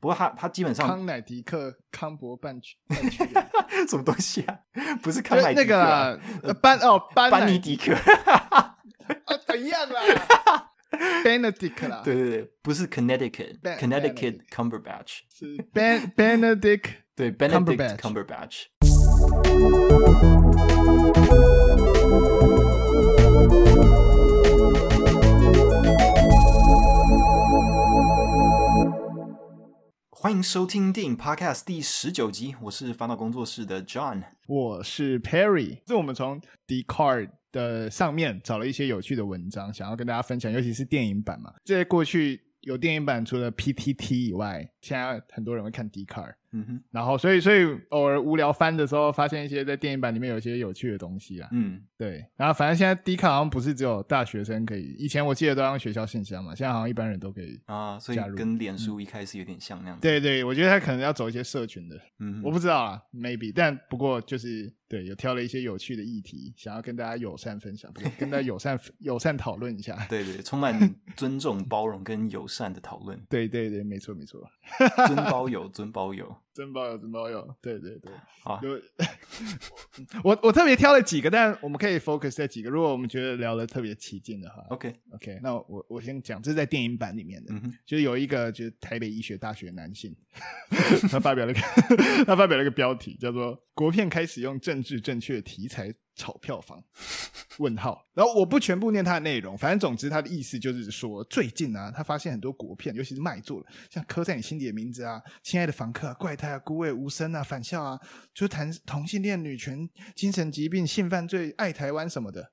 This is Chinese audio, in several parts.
不过他他基本上康乃迪克康伯半区半什么东西啊？不是康乃那个班哦班班尼迪克，啊怎样啦？Benedict 啦，对对对，不是 Connecticut Ben- Connecticut Cumberbatch，是 Ben Benedict 对 Benedict Cumberbatch 欢迎收听电影 Podcast 第十九集，我是烦恼工作室的 John。我是 Perry，这我们从 d c a r d 的上面找了一些有趣的文章，想要跟大家分享，尤其是电影版嘛。这些过去有电影版，除了 PTT 以外，现在很多人会看 d c a r d 嗯哼，然后所以所以偶尔无聊翻的时候，发现一些在电影版里面有一些有趣的东西啊。嗯，对，然后反正现在 D 卡好像不是只有大学生可以，以前我记得都让学校信箱嘛，现在好像一般人都可以。啊，所以跟脸书一开始有点像那样子。对对，我觉得他可能要走一些社群的，嗯，我不知道啊，maybe，但不过就是对，有挑了一些有趣的议题，想要跟大家友善分享，不是跟大家友善 友善讨论一下。对对，充满 尊重、包容跟友善的讨论，对对对，没错没错，尊包友，尊包友。真包有真包有，对对对。好，有 我我特别挑了几个，但我们可以 focus 在几个。如果我们觉得聊的特别起劲的话 OK，，OK，那我我先讲，这是在电影版里面的。嗯，就是有一个就是台北医学大学男性，他发表了一个 他发表了一个标题叫做“国片开始用政治正确题材炒票房”，问号。然后我不全部念他的内容，反正总之他的意思就是说，最近啊，他发现很多国片，尤其是卖座了，像《刻在你心底的名字》啊，《亲爱的房客》啊，《怪胎》啊，《孤味无声》啊，《返校》啊，就是谈同性恋、女权、精神疾病、性犯罪、爱台湾什么的。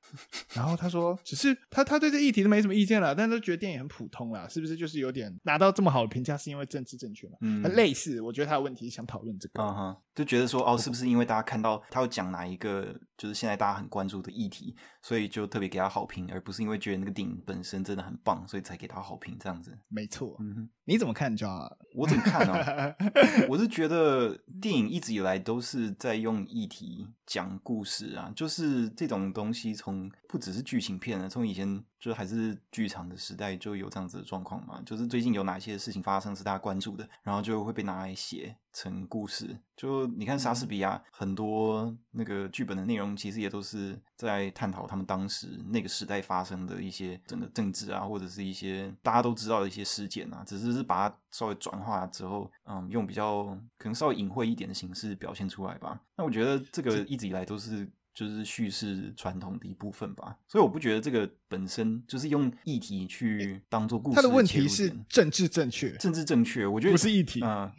然后他说，只是他他对这议题都没什么意见了，但是都觉得电影很普通啦，是不是？就是有点拿到这么好的评价，是因为政治正确嘛？嗯类似，我觉得他的问题想讨论这个。啊哈，就觉得说哦，是不是因为大家看到他要讲哪一个就是现在大家很关注的议题，所以就特别给他好评，而不是因为觉得那个电影本身真的很棒，所以才给他好评这样子。没错，嗯哼，你怎么看 John？我怎么看呢、我是觉得电影一直以来都是在用议题讲故事啊，就是这种东西从不只是剧情片了，从以前就还是剧场的时代就有这样子的状况嘛，就是最近有哪些事情发生是大家关注的，然后就会被拿来写成故事。就你看莎士比亚很多那个剧本的内容，其实也都是在探讨他们当时那个时代发生的一些整个政治啊，或者是一些大家都知道的一些事件啊，只是是把它稍微转化之后，嗯，用比较可能稍微隐晦一点的形式表现出来吧。那我觉得这个一直以来都是。就是叙事传统的一部分吧，所以我不觉得这个本身就是用议题去当做故事他的问题是政治正确，政治正确，我觉得不是议题嗯，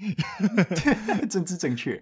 政治正确。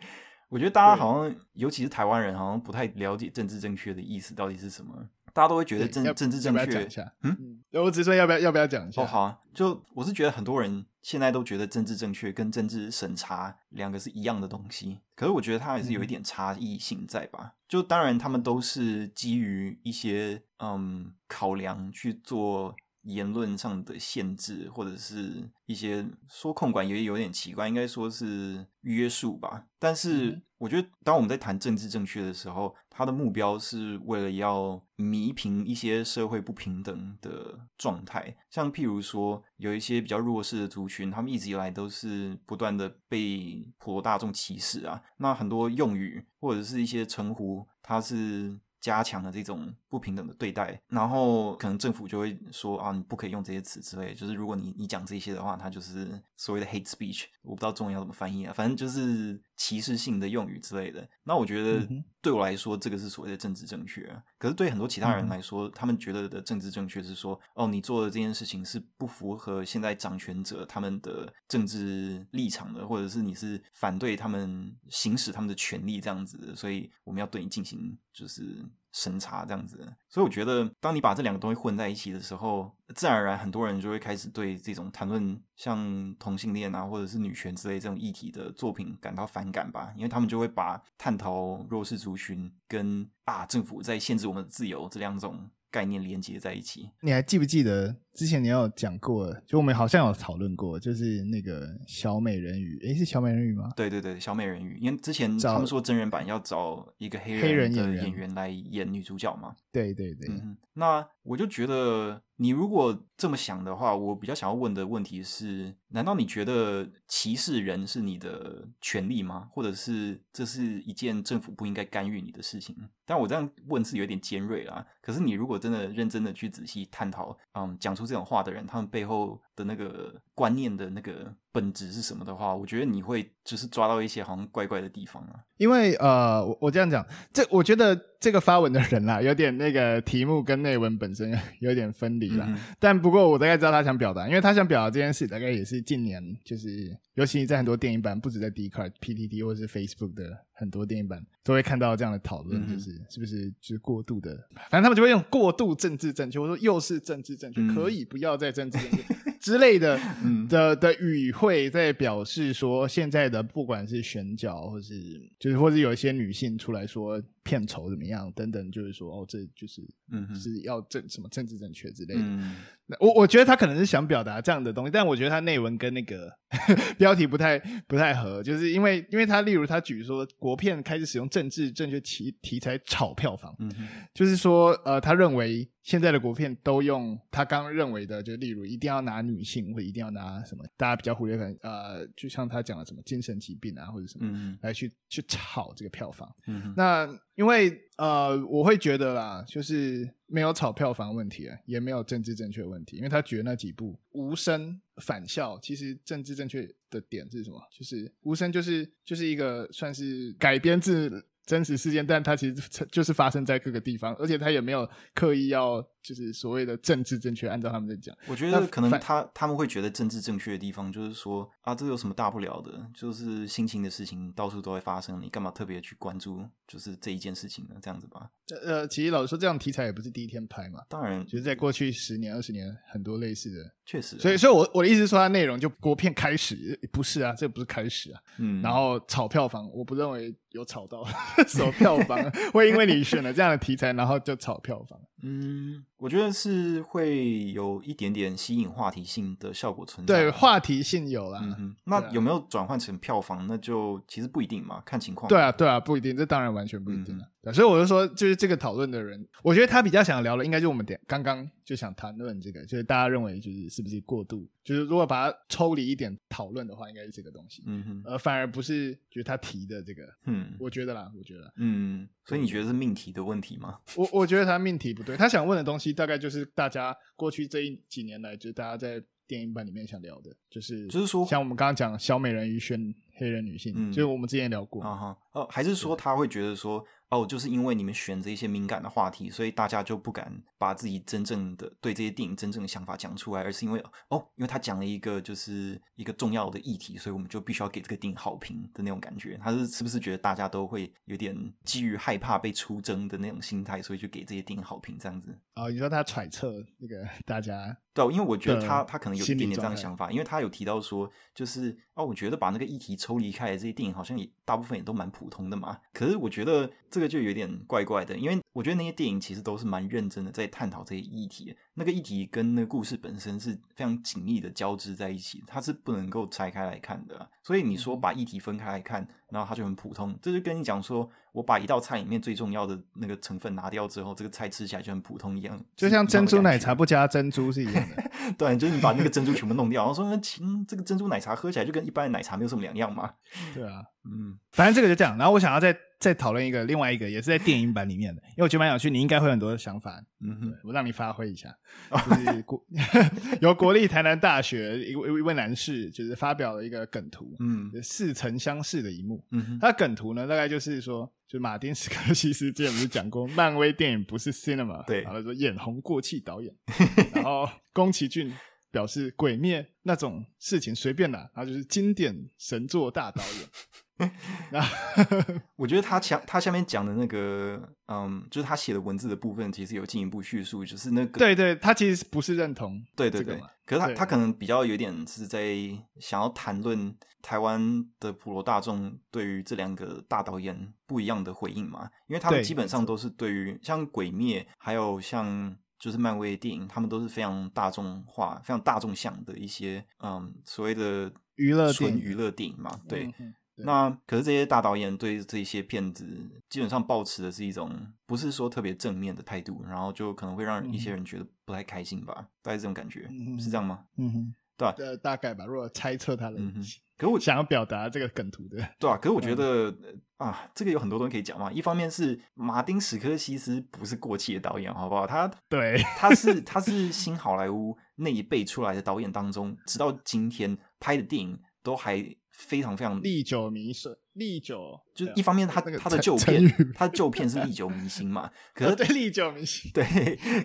我觉得大家好像，尤其是台湾人，好像不太了解政治正确的意思到底是什么。大家都会觉得政政治正确？嗯嗯，我只是说要不要要不要讲一下？哦，好啊，就我是觉得很多人现在都觉得政治正确跟政治审查两个是一样的东西，可是我觉得它还是有一点差异性在吧？就当然他们都是基于一些嗯考量去做言论上的限制，或者是一些说控管也有点奇怪，应该说是约束吧。但嗯是哼我觉得，当我们在谈政治正确的时候，它的目标是为了要弥平一些社会不平等的状态。像譬如说，有一些比较弱势的族群，他们一直以来都是不断的被普罗大众歧视啊。那很多用语或者是一些称呼，它是。加强了这种不平等的对待，然后可能政府就会说啊，你不可以用这些词之类。就是如果你你讲这些的话，它就是所谓的 hate speech，我不知道中文要怎么翻译啊，反正就是歧视性的用语之类的。那我觉得对我来说，这个是所谓的政治正确啊。可是对很多其他人来说，他们觉得的政治正确是说，哦，你做的这件事情是不符合现在掌权者他们的政治立场的，或者是你是反对他们行使他们的权利这样子的，所以我们要对你进行就是审查这样子。所以我觉得，当你把这两个东西混在一起的时候，自然而然很多人就会开始对这种谈论像同性恋啊，或者是女权之类这种议题的作品感到反感吧，因为他们就会把探讨弱势族群跟啊政府在限制我们的自由这两种概念连接在一起。你还记不记得之前你有讲过，就我们好像有讨论过，就是那个小美人鱼，诶，是小美人鱼吗？对对对，小美人鱼，因为之前他们说真人版要找一个黑黑人的演员演员来演女主角嘛，对对对，嗯，那我就觉得，你如果这么想的话，我比较想要问的问题是：难道你觉得歧视人是你的权利吗？或者是这是一件政府不应该干预你的事情？但我这样问是有点尖锐啦。可是你如果真的认真的去仔细探讨，嗯，讲出这种话的人，他们背后的那个观念的那个本质是什么的话，我觉得你会就是抓到一些好像怪怪的地方啊。因为呃，我我这样讲，这我觉得这个发文的人啦，有点那个题目跟内文本身 有点分离了。但不过我大概知道他想表达，因为他想表达这件事，大概也是近年就是，尤其在很多电影版，不止在 d c a r d PTT 或是 Facebook 的很多电影版，都会看到这样的讨论，就是是不是就是过度的，反正他们就会用过度政治正确，或者说又是政治正确，可以不要再政治正确之类的 的的语汇，在表示说现在的不管是选角或是。就是，或者有一些女性出来说片酬怎么样等等，就是说哦，这就是，嗯，是要政什么政治正确之类的。我我觉得他可能是想表达这样的东西，但我觉得他内文跟那个 标题不太不太合，就是因为因为他例如他举说国片开始使用政治正确题题材炒票房，嗯就是说呃他认为现在的国片都用他刚认为的，就例如一定要拿女性或一定要拿什么，大家比较忽略可能呃就像他讲的什么精神疾病啊或者什么来去去炒这个票房，嗯那。因为呃，我会觉得啦，就是没有炒票房问题啊，也没有政治正确问题。因为他觉得那几部无声反校，其实政治正确的点是什么？就是无声就是就是一个算是改编自真实事件，但它其实就是发生在各个地方，而且他也没有刻意要。就是所谓的政治正确，按照他们在讲，我觉得可能他他们会觉得政治正确的地方，就是说啊，这有什么大不了的？就是心情的事情到处都会发生，你干嘛特别去关注？就是这一件事情呢？这样子吧。呃，其实老实说，这样题材也不是第一天拍嘛。当然，就是在过去十年、二十年，很多类似的，确实。所以，所以我我的意思说，它内容就国片开始不是啊，这不是开始啊。嗯。然后炒票房，我不认为有炒到 什么票房，会因为你选了这样的题材，然后就炒票房。嗯，我觉得是会有一点点吸引话题性的效果存在。对，话题性有了。嗯那有没有转换成票房？那就其实不一定嘛，看情况。对啊，对啊，不一定，这当然完全不一定了。所以我就说，就是这个讨论的人，我觉得他比较想聊的，应该就是我们点刚刚就想谈论这个，就是大家认为就是是不是过度，就是如果把它抽离一点讨论的话，应该是这个东西。嗯哼，而反而不是就是他提的这个。嗯，我觉得啦，我觉得。嗯，所以你觉得是命题的问题吗？我我觉得他命题不对，他想问的东西大概就是大家过去这一几年来，就是大家在电影版里面想聊的，就是就是说，像我们刚刚讲小美人鱼选黑人女性，就是我们之前聊过。啊哈，哦，还是说他会觉得说。哦，就是因为你们选择一些敏感的话题，所以大家就不敢把自己真正的对这些电影真正的想法讲出来，而是因为哦，因为他讲了一个就是一个重要的议题，所以我们就必须要给这个电影好评的那种感觉。他是是不是觉得大家都会有点基于害怕被出征的那种心态，所以就给这些电影好评这样子？哦，你说他揣测那个大家？对，因为我觉得他他可能有一点点这样的想法，因为他有提到说，就是哦，我觉得把那个议题抽离开这些电影，好像也大部分也都蛮普通的嘛。可是我觉得这个就有点怪怪的，因为我觉得那些电影其实都是蛮认真的在探讨这些议题，那个议题跟那个故事本身是非常紧密的交织在一起，它是不能够拆开来看的。所以你说把议题分开来看，然后它就很普通，这就跟你讲说。我把一道菜里面最重要的那个成分拿掉之后，这个菜吃起来就很普通一样，就像珍珠奶茶不加珍珠是一样的。对，就是你把那个珍珠全部弄掉，然后说，嗯，这个珍珠奶茶喝起来就跟一般的奶茶没有什么两样嘛。对啊，嗯，反正这个就这样。然后我想要再再讨论一个另外一个，也是在电影版里面的，因为我觉得蛮有趣，你应该会很多想法。嗯哼，我让你发挥一下。就是国 由国立台南大学一位一位男士，就是发表了一个梗图，嗯，似曾相识的一幕。嗯哼，他梗图呢，大概就是说。就马丁斯科西斯之前不是讲过，漫威电影不是 cinema，对，然后说眼红过气导演，然后宫崎骏表示鬼灭那种事情随便啦，然后就是经典神作大导演。那 我觉得他讲他下面讲的那个，嗯，就是他写的文字的部分，其实有进一步叙述，就是那个，对对，他其实不是认同，对对对，可是他他可能比较有点是在想要谈论台湾的普罗大众对于这两个大导演不一样的回应嘛，因为他们基本上都是对于像鬼灭，还有像就是漫威电影，他们都是非常大众化、非常大众向的一些，嗯，所谓的娱乐纯娱乐电影嘛，对。那可是这些大导演对这些片子基本上抱持的是一种不是说特别正面的态度，然后就可能会让一些人觉得不太开心吧，大概这种感觉，是这样吗？嗯哼，对吧？呃，大概吧。如果猜测他的，嗯 可我想要表达这个梗图的，对啊。可是我 觉得啊，这个有很多东西可以讲嘛。一方面是马丁史科西斯不是过气的导演，好不好？他对，他是他是新好莱坞那一辈出来的导演当中，直到今天拍的电影都还。非常非常历久弥新，历久就一方面，他他的旧片，他的旧片是历久弥新嘛。可是对历久弥新，对，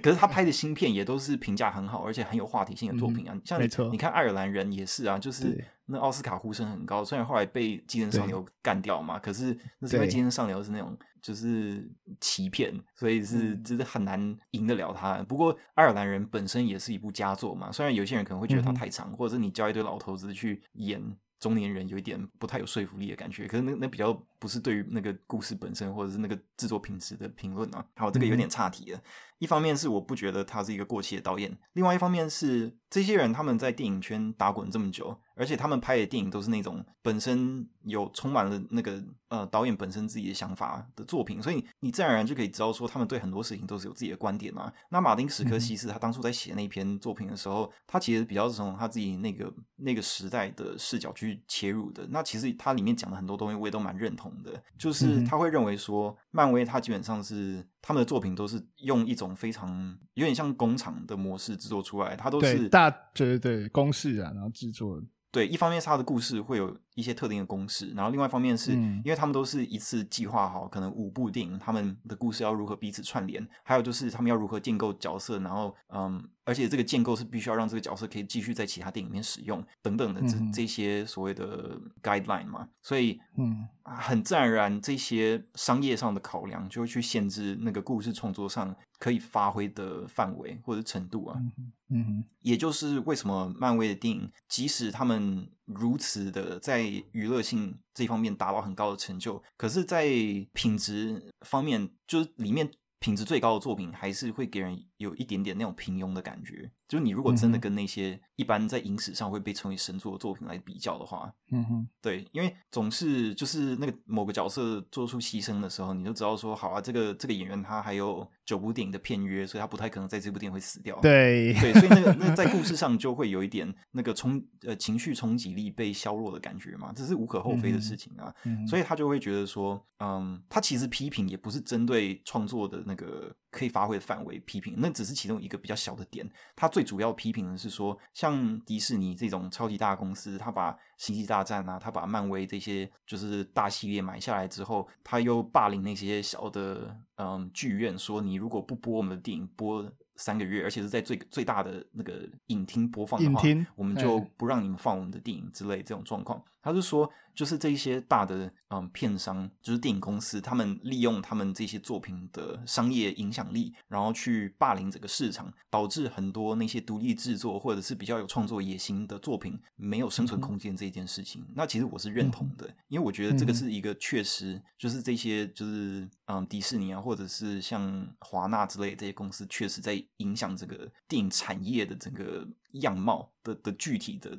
可是他拍的新片也都是评价很好，而且很有话题性的作品啊。像你看爱尔兰人也是啊，就是那奥斯卡呼声很高，虽然后来被《寄生上流》干掉嘛，可是那是因为《寄生上流》是那种就是欺骗，所以是真的很难赢得了他。不过爱尔兰人本身也是一部佳作嘛，虽然有些人可能会觉得它太长，或者是你叫一堆老头子去演。中年人有一点不太有说服力的感觉，可是那那比较不是对于那个故事本身或者是那个制作品质的评论啊。好，这个有点差题了。一方面是我不觉得他是一个过气的导演，另外一方面是这些人他们在电影圈打滚这么久，而且他们拍的电影都是那种本身有充满了那个呃导演本身自己的想法的作品，所以你自然而然就可以知道说他们对很多事情都是有自己的观点嘛。那马丁史科西斯他当初在写那篇作品的时候，他其实比较是从他自己那个那个时代的视角去切入的。那其实他里面讲的很多东西我也都蛮认同的，就是他会认为说漫威他基本上是。他们的作品都是用一种非常有点像工厂的模式制作出来，它都是大对对对公式啊，然后制作。对，一方面是他的故事会有一些特定的公式，然后另外一方面是因为他们都是一次计划好，可能五部电影他们的故事要如何彼此串联，还有就是他们要如何建构角色，然后嗯，而且这个建构是必须要让这个角色可以继续在其他电影里面使用等等的这这些所谓的 guideline 嘛，所以嗯，很自然而然这些商业上的考量就会去限制那个故事创作上。可以发挥的范围或者程度啊，嗯哼，也就是为什么漫威的电影，即使他们如此的在娱乐性这方面达到很高的成就，可是，在品质方面，就是里面品质最高的作品，还是会给人有一点点那种平庸的感觉。就是你如果真的跟那些一般在影史上会被称为神作的作品来比较的话，嗯哼，对，因为总是就是那个某个角色做出牺牲的时候，你就知道说，好啊，这个这个演员他还有九部电影的片约，所以他不太可能在这部电影会死掉。对对，所以那个那 在故事上就会有一点那个冲呃情绪冲击力被削弱的感觉嘛，这是无可厚非的事情啊。所以他就会觉得说，嗯，他其实批评也不是针对创作的那个可以发挥的范围批评，那只是其中一个比较小的点，他最。主要批评的是说，像迪士尼这种超级大公司，他把《星际大战》啊，他把漫威这些就是大系列买下来之后，他又霸凌那些小的嗯剧院，说你如果不播我们的电影播三个月，而且是在最最大的那个影厅播放的话，我们就不让你们放我们的电影之类这种状况。他是说，就是这些大的嗯片商，就是电影公司，他们利用他们这些作品的商业影响力，然后去霸凌整个市场，导致很多那些独立制作或者是比较有创作野心的作品没有生存空间这一件事情。那其实我是认同的，因为我觉得这个是一个确实，就是这些就是嗯迪士尼啊，或者是像华纳之类这些公司，确实在影响这个电影产业的整个样貌的的具体的。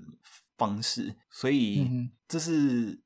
方式，所以这是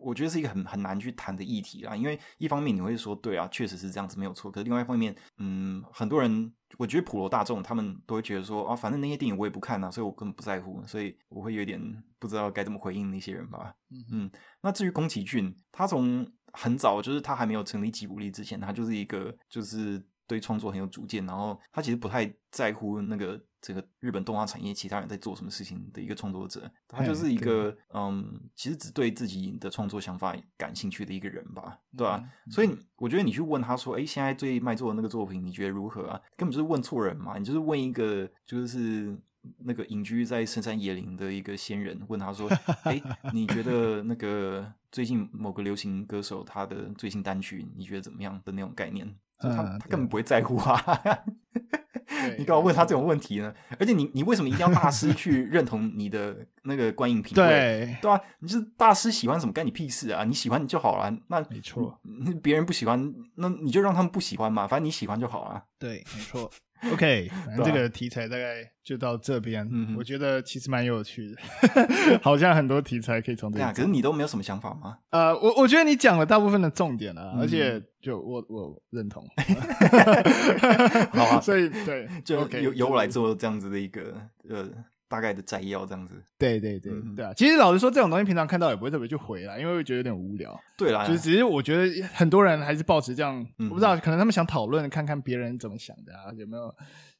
我觉得是一个很很难去谈的议题啦。因为一方面你会说，对啊，确实是这样子没有错。可是另外一方面，嗯，很多人我觉得普罗大众他们都会觉得说，啊，反正那些电影我也不看啊，所以我根本不在乎，所以我会有点不知道该怎么回应那些人吧。嗯，那至于宫崎骏，他从很早就是他还没有成立吉卜力之前，他就是一个就是对创作很有主见，然后他其实不太在乎那个。这个日本动画产业其他人在做什么事情的一个创作者，他就是一个嗯，其实只对自己的创作想法感兴趣的一个人吧，对吧？所以我觉得你去问他说，哎，现在最卖座的那个作品，你觉得如何啊？根本就是问错人嘛！你就是问一个就是那个隐居在深山野林的一个仙人，问他说，哎，你觉得那个最近某个流行歌手他的最新单曲，你觉得怎么样的那种概念？他他根本不会在乎啊！你干嘛问他这种问题呢？而且你你为什么一定要大师去 认同你的那个观影品味？对对啊，你是大师喜欢什么，干你屁事啊！你喜欢就好了。那没错，别人不喜欢，那你就让他们不喜欢嘛，反正你喜欢就好了。对，没错。OK，反正这个题材大概就到这边。嗯哼我觉得其实蛮有趣的，好像很多题材可以从这里。可是你都没有什么想法吗？呃，我我觉得你讲了大部分的重点啊，嗯而且就我我认同。好啊所以对，就由由我来做这样子的一个呃大概的摘要，这样子。对对对嗯对啊！其实老实说，这种东西平常看到也不会特别去回啦，因为会觉得有点无聊。对啦，就是只是我觉得很多人还是保持这样，嗯我不知道，可能他们想讨论看看别人怎么想的啊，有没有？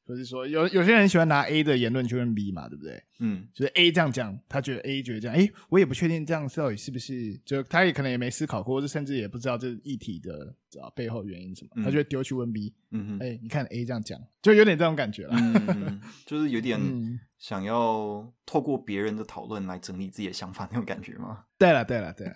就是说有有些人喜欢拿 A 的言论去问 B 嘛，对不对？嗯。就是 A 这样讲，他觉得 A 觉得这样，诶，我也不确定这样到底是不是，就他也可能也没思考过，或者甚至也不知道这议题的啊背后原因什么，嗯。他就会丢去问 B，嗯哼。哎、你看 A 这样讲，就有点这种感觉了。就是有点嗯。想要透过别人的讨论来整理自己的想法那种感觉吗？对了，对了，对了，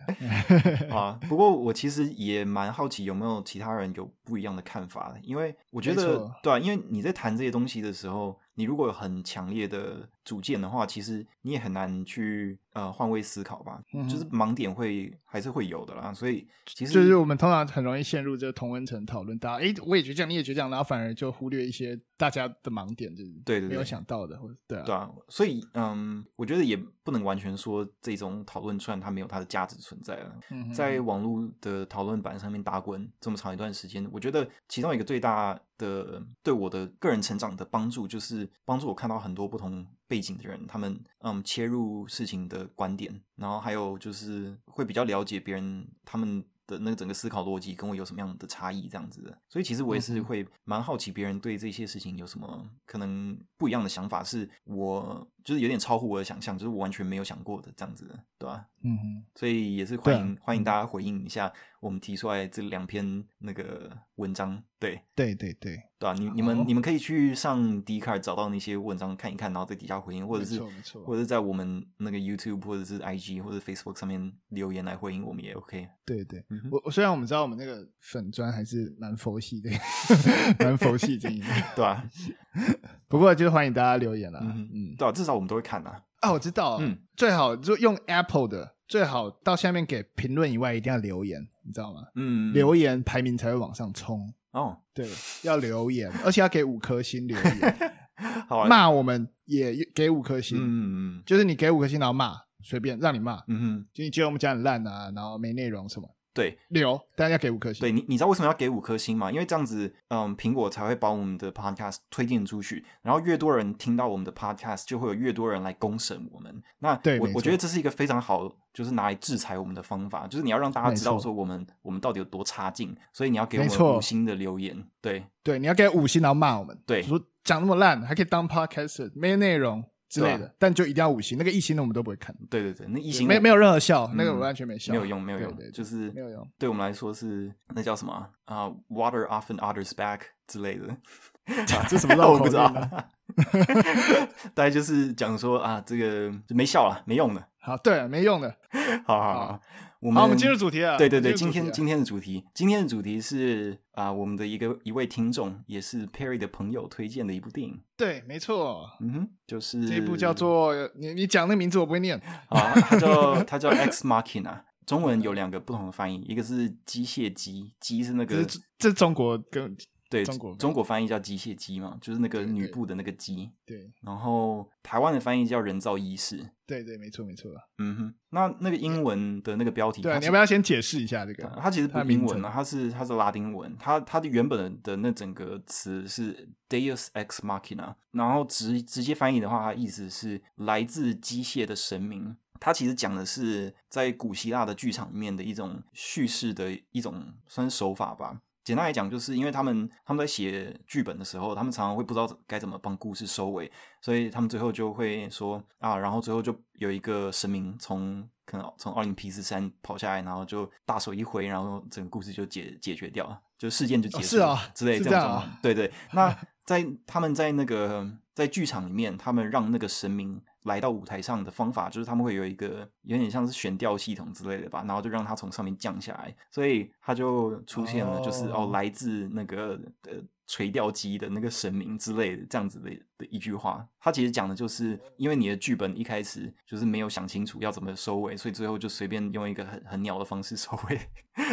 啊，不过我其实也蛮好奇有没有其他人有不一样的看法的，因为我觉得对啊，因为你在谈这些东西的时候，你如果有很强烈的主见的话，其实你也很难去呃换位思考吧，嗯就是盲点会还是会有的啦，所以其实就是我们通常很容易陷入这个同温层讨论，大家哎，我也觉得这样，你也觉得这样，然后反而就忽略一些大家的盲点，就是对对对。没有想到的，或者对啊，对啊，所以嗯，我觉得也不能完全说这种讨论串它没有它的价值存在了，嗯在网络的讨论板上面打滚这么长一段时间，我觉得其中一个最大的对我的个人成长的帮助，就是帮助我看到很多不同背景的人，他们嗯切入事情的观点，然后还有就是会比较了解别人他们。的那个整个思考逻辑跟我有什么样的差异，这样子的，所以其实我也是会蛮好奇别人对这些事情有什么可能不一样的想法，是我就是有点超乎我的想象，就是我完全没有想过的这样子的，对吧、嗯哼，所以也是欢迎、欢迎大家回应一下我们提出来这两篇那个文章，对。对对对，对啊，你你们好。你们可以去上 d r 找到那些文章看一看，然后在底下回应，或者是错或者是在我们那个 YouTube 或者是 IG 或者 Facebook 上面留言来回应我们也 OK。对对嗯，我我虽然我们知道我们那个粉砖还是蛮佛系的，蛮佛系经营的，对啊，不过就是欢迎大家留言啦，嗯嗯，对啊，至少我们都会看啊。啊，我知道，嗯，最好就用 Apple 的，最好到下面给评论以外，一定要留言，你知道吗？嗯，留言排名才会往上冲。哦，对，要留言，而且要给五颗星留言，好啊，骂我们也给五颗星，嗯嗯就是你给五颗星，然后骂，随便让你骂，嗯哼，就你觉得我们讲很烂啊，然后没内容什么，对留，大家给五颗星。对，你你知道为什么要给五颗星吗？因为这样子，嗯，苹果才会把我们的 podcast 推荐出去，然后越多人听到我们的 podcast，就会有越多人来公审我们。那对我我觉得这是一个非常好，就是拿来制裁我们的方法，就是你要让大家知道说我们我们到底有多差劲，所以你要给我们五星的留言。对对，你要给五星，然后骂我们，对说讲那么烂，还可以当 podcast，没内容之类的，但就一定要五星，那个一星的我们都不会看，对对对，那一星没没有任何效，嗯那个完全没效，没有用，没有用，就是没有用。对我们来说是那叫什么啊、啊 water often otter's back 之类的。这什么绕 我不知道。大概就是讲说啊，这个就没效了，没用的。好，对，没用的。好。好好，我们好，我们进入主题啊。对对对，今天今天的主题，今天的主题是啊、我们的一个一位听众，也是 Perry 的朋友推荐的一部电影。对，没错，嗯哼，就是这一部叫做你你讲那个名字我不会念，啊，它叫 它叫 Ex Machina，中文有两个不同的翻译，一个是机械机，机是那个这是这是中国跟对中国中国翻译叫机械姬嘛，就是那个女部的那个姬，对然后台湾的翻译叫人造医师。对对，没错没错。嗯哼，那那个英文的那个标题，对啊，你要不要先解释一下这个？它其实不是英文啊，它是它是拉丁文，它它的原本的那整个词是 Deus ex machina，然后直直接翻译的话，它意思是来自机械的神明。它其实讲的是在古希腊的剧场里面的一种叙事的一种算是手法吧。简单来讲，就是因为他们他们在写剧本的时候，他们常常会不知道该怎么帮故事收尾，所以他们最后就会说啊，然后最后就有一个神明从可能从奥林匹斯山跑下来，然后就大手一挥，然后整个故事就解解决掉了，就事件就结束了、哦是啊之类是这样啊这种状况。对对，那在他们在那个在剧场里面，他们让那个神明来到舞台上的方法，就是他们会有一个有点像是悬吊系统之类的吧，然后就让他从上面降下来，所以他就出现了，就是哦哦。来自那个呃垂钓机的那个神明之类的这样子的的一句话。他其实讲的就是，因为你的剧本一开始就是没有想清楚要怎么收尾，所以最后就随便用一个很很鸟的方式收尾，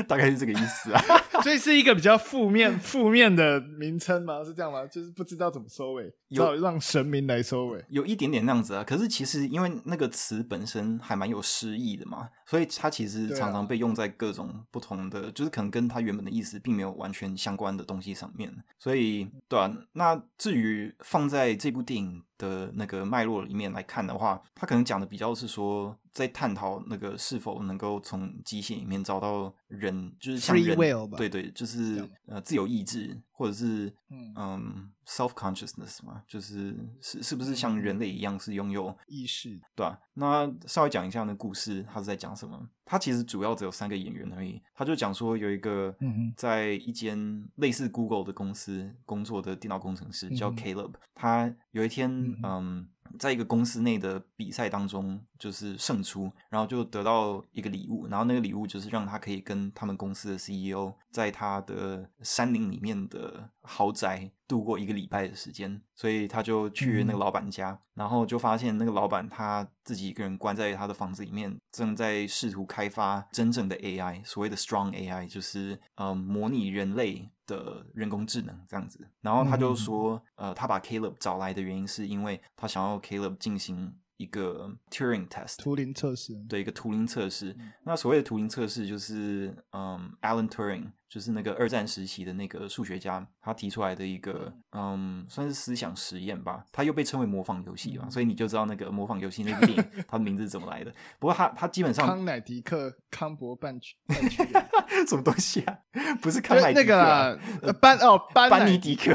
大概是这个意思啊。所以是一个比较负面负面的名称吗？是这样吗？就是不知道怎么收尾，只有好让神明来收尾。有一点点那样子啊，可是其实因为那个词本身还蛮有诗意的嘛，所以它其实常常被用在各种不同的，就是可能跟它原本的意思并没有完全相关的东西上面。所以，对啊，那至于放在这部电影的那个脉络里面来看的话，他可能讲的比较是说，在探讨那个是否能够从机械里面找到人，就是像 Free 人 will 吧对对，就是呃自由意志，或者是嗯。嗯 self consciousness 嘛，就是是是不是嗯。像人类一样是拥有意识。对吧、那稍微讲一下那故事，他是在讲什么？他其实主要只有三个演员而已。他就讲说有一个嗯在一间类似 Google 的公司工作的电脑工程师叫 Caleb，、他有一天嗯嗯。在一个公司内的比赛当中，就是胜出，然后就得到一个礼物，然后那个礼物就是让他可以跟他们公司的 CEO 在他的山林里面的豪宅度过一个礼拜的时间，所以他就去那个嗯老板家，然后就发现那个老板他自己一个人关在他的房子里面，正在试图开发真正的 AI，所谓的 strong AI，就是呃模拟人类的人工智能这样子。然后他就说，呃，他把 Caleb 找来的原因是因为他想要 Caleb 进行一个 Turing test，图灵测试。对一个图灵测试。嗯那所谓的图灵测试就是，嗯，Alan Turing 就是那个二战时期的那个数学家，他提出来的一个，嗯，算是思想实验吧。他又被称为模仿游戏嘛，嗯所以你就知道那个模仿游戏那部电影 它的名字怎么来的。不过他他基本上康乃迪克康伯半区半，什么东西啊？不是康乃迪克、啊，个班哦班班尼迪克。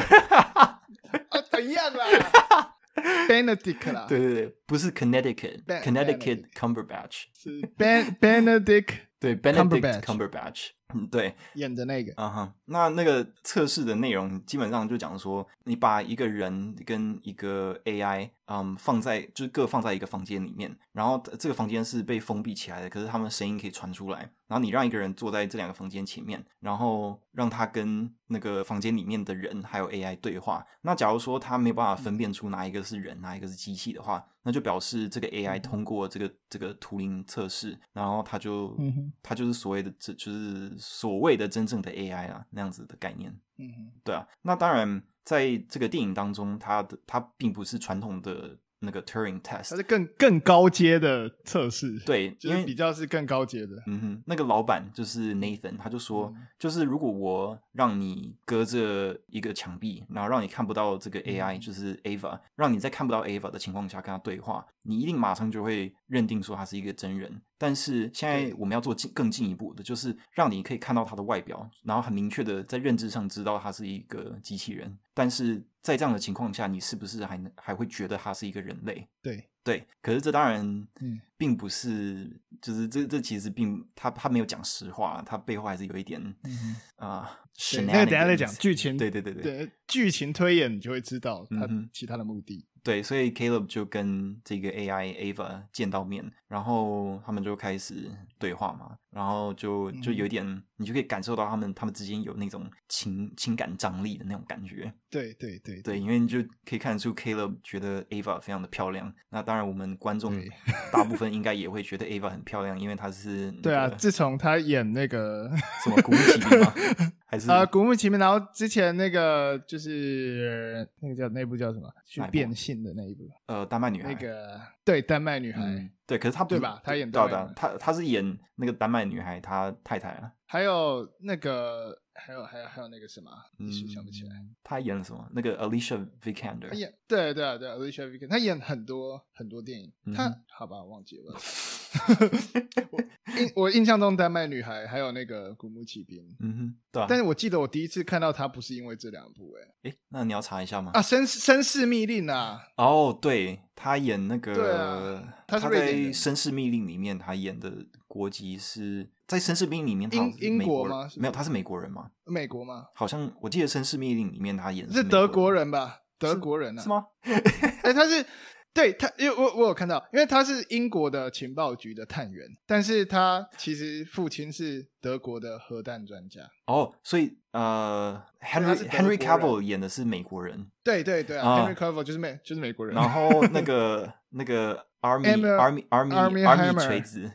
啊怎样啦 ？Benedict 啦，对对对，不是 Connecticut Ben- Connecticut Cumberbatch，是 Ben Benedict 对 Benedict Cumberbatch Cumberbatch， 嗯，对，演的那个。啊哈，那那个测试的内容基本上就讲说，你把一个人跟一个 AI，嗯，放在就是各放在一个房间里面，然后这个房间是被封闭起来的，可是他们声音可以传出来，然后你让一个人坐在这两个房间前面，然后让他跟那个房间里面的人还有 AI 对话。那假如说他没有办法分辨出哪一个是人，哪一个是机器的话，那就表示这个 AI 通过这个这个图灵测试，然后他就嗯哼它就是所谓的这就是所谓的真正的 AI 啊那样子的概念。嗯，对啊，那当然在这个电影当中，它的它并不是传统的那个 Turing test，它是更更高阶的测试，，对，因为就是比较是更高阶的。嗯哼，那个老板就是 Nathan，他就说，嗯就是如果我让你隔着一个墙壁，然后让你看不到这个 AI，、嗯就是 Ava，让你在看不到 Ava 的情况下跟他对话，你一定马上就会认定说他是一个真人。但是现在我们要做进更进一步的，就是让你可以看到他的外表，然后很明确的在认知上知道他是一个机器人。但是在这样的情况下，你是不是还能还会觉得他是一个人类？对，对，可是这当然，嗯，并不是，就是这这其实并他他没有讲实话，他背后还是有一点嗯啊，对，那个等下再讲剧情。对对对对对，剧情推演你就会知道他其他的目的。对，所以 Caleb 就跟这个 AI Ava 见到面，然后他们就开始对话嘛，然后就就有一点，你就可以感受到他们他们之间有那种情情感张力的那种感觉。对对对对，因为你就可以看得出 Caleb 觉得 Ava 非常的漂亮。那当然，我们观众对大部分应该也会觉得 Ava 很漂亮，因为她是、那对啊，自从她演那个什么古墓奇兵吗？还是呃《古墓奇兵》，然后之前那个就是那个叫那部叫什么？去变性的那一部，呃丹麦女孩？那个对丹麦女孩，嗯，对，可是她不是对吧她演对啊丹麦女孩对啊她她是演那个丹麦女孩，她太太啊。还有那个还有还有还有那个什么，一时想不起来。嗯。她演了什么？那个 Alicia Vikander。演对对啊对啊，Alicia Vikander，她演很多很多电影。嗯哼他好吧，我忘记了。我印我印象中丹麦女孩还有那个古墓奇兵，嗯哼，对啊。但是我记得我第一次看到她不是因为这两部、欸，诶，那你要查一下吗？啊，绅绅士密令啊，哦，对，她演那个，对啊她在绅士密令》里面，她演的国籍是在《绅士密令》里面，英英国吗没有，她是美国人吗？美国吗？好像我记得《绅士密令》里面她演的是美德国人，吧？德国人啊，是？吗？哎、他是对他，因为我我有看到，因为他是英国的情报局的探员，但是他其实父亲是德国的核弹专家。哦，所以呃，Henry 是 Henry Cavill 演的是美国人，对对对啊，Henry Cavill 就是美就是美国人。然后 那个那个 Army Army Army Army 锤子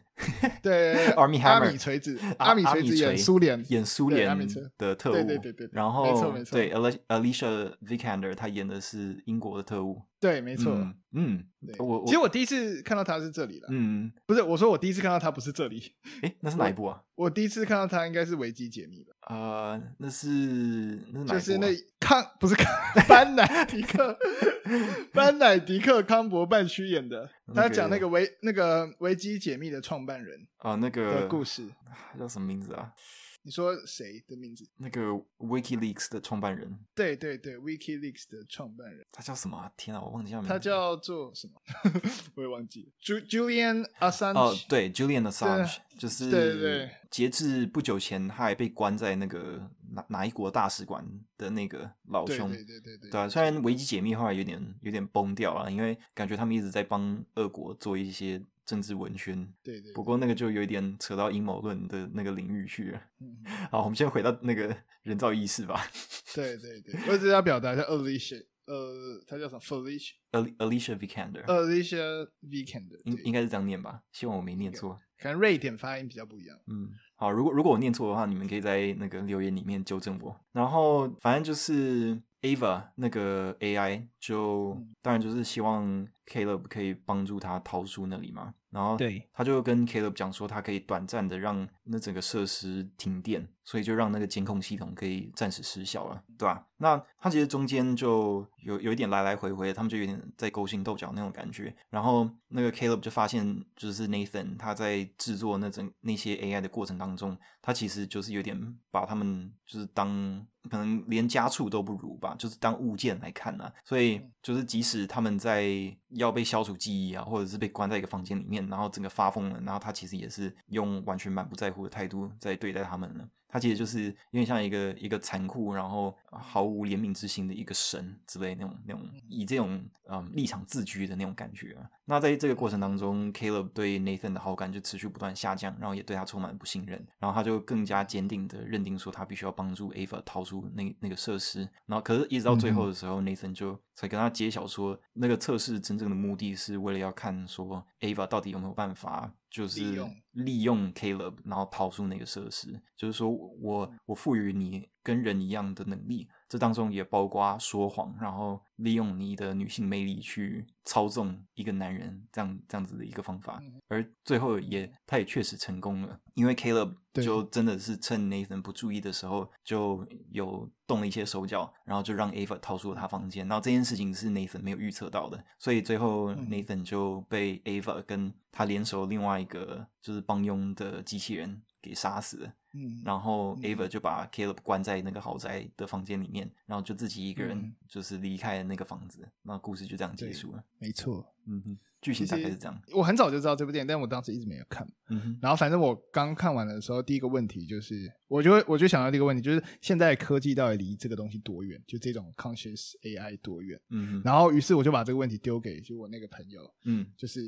对对对 Army 阿米锤子，阿阿米锤子演苏联，演苏联的特务，对对对对然后没错没错。对 Ali- Alicia Vikander 她演的是英国的特务，对，没错。嗯我我其实我第一次看到他是这里了，嗯，不是我说我第一次看到他不是这里，诶，那是哪一部啊？我第一次看到他应该是维基解密吧，呃，那是那是哪一部、啊？就是那康不是康班乃迪克，班乃迪克康伯曼虚演的，他讲那个维那个维基解密的创办人啊、那的个故事。他叫什么名字啊？你说谁的名字？那个 WikiLeaks 的创办人，对对对，WikiLeaks 的创办人，他叫什么、啊？天啊，我忘记他名字。他叫做什么？我也忘记了。Ju- Julian Assange。哦，对，Julian Assange，就是对对对截至不久前，他还被关在那个哪哪一国大使馆的那个老兄。对对对对对对啊，虽然维基解密后来有点有点崩掉了，因为感觉他们一直在帮俄国做一些政治文宣。对对，不过那个就有一点扯到阴谋论的那个领域去了。嗯好，我们先回到那个人造意识吧。对对对，我只是要表达一下 Alicia，呃，他叫什么？Felicia Ali- Alicia Vikander，、Alicia Vikander，对应应该是这样念吧？希望我没念错。可能瑞典发音比较不一样。嗯，好，如果如果我念错的话，你们可以在那个留言里面纠正我。然后反正就是 Ava 那个 AI，就、嗯当然就是希望 Caleb 可以帮助他逃出那里嘛。然后对他就跟 Caleb 讲说，他可以短暂的让那整个设施停电，所以就让那个监控系统可以暂时失效了，对吧、那他其实中间就有有一点来来回回，他们就有点在勾心斗角那种感觉。然后那个 Caleb 就发现，就是 Nathan 他在制作那整那些 AI 的过程当中，他其实就是有点把他们就是当可能连家畜都不如吧，就是当物件来看啊。所以就是即使他们在要被消除记忆啊，或者是被关在一个房间里面，然后整个发疯了，然后他其实也是用完全满不在乎的态度在对待他们了。他其实就是有点像一个一个残酷，然后毫无怜悯之心的一个神之类那种那种以这种嗯立场自居的那种感觉啊。那在这个过程当中，Caleb 对 Nathan 的好感就持续不断下降，然后也对他充满不信任，然后他就更加坚定的认定说他必须要帮助 Ava 逃出那那个设施。然后可是，一直到最后的时候、n a t h a n 就才跟他揭晓说，那个测试真正的目的是为了要看说 Ava 到底有没有办法。就是利用 Caleb，然后掏出那个设施。就是说我我赋予你跟人一样的能力，这当中也包括说谎，然后利用你的女性魅力去操纵一个男人，这样这样子的一个方法。嗯而最后也他也确实成功了，因为 Caleb 就真的是趁 Nathan 不注意的时候，就有动了一些手脚，然后就让 Ava 逃出了他房间。然后这件事情是 Nathan 没有预测到的，所以最后嗯 Nathan 就被 Ava 跟他联手另外一个就是帮佣的机器人给杀死了。嗯，然后嗯 Ava 就把 Caleb 关在那个豪宅的房间里面，然后就自己一个人嗯就是离开了那个房子，那故事就这样结束了。没错。嗯哼，剧情大概是这样。我很早就知道这部电影，但我当时一直没有看。嗯哼，然后反正我刚看完的时候，第一个问题就是，我就会我就想到第一个问题，就是现在科技到底离这个东西多远？就这种 conscious AI 多远？嗯哼，然后于是我就把这个问题丢给就我那个朋友，嗯就是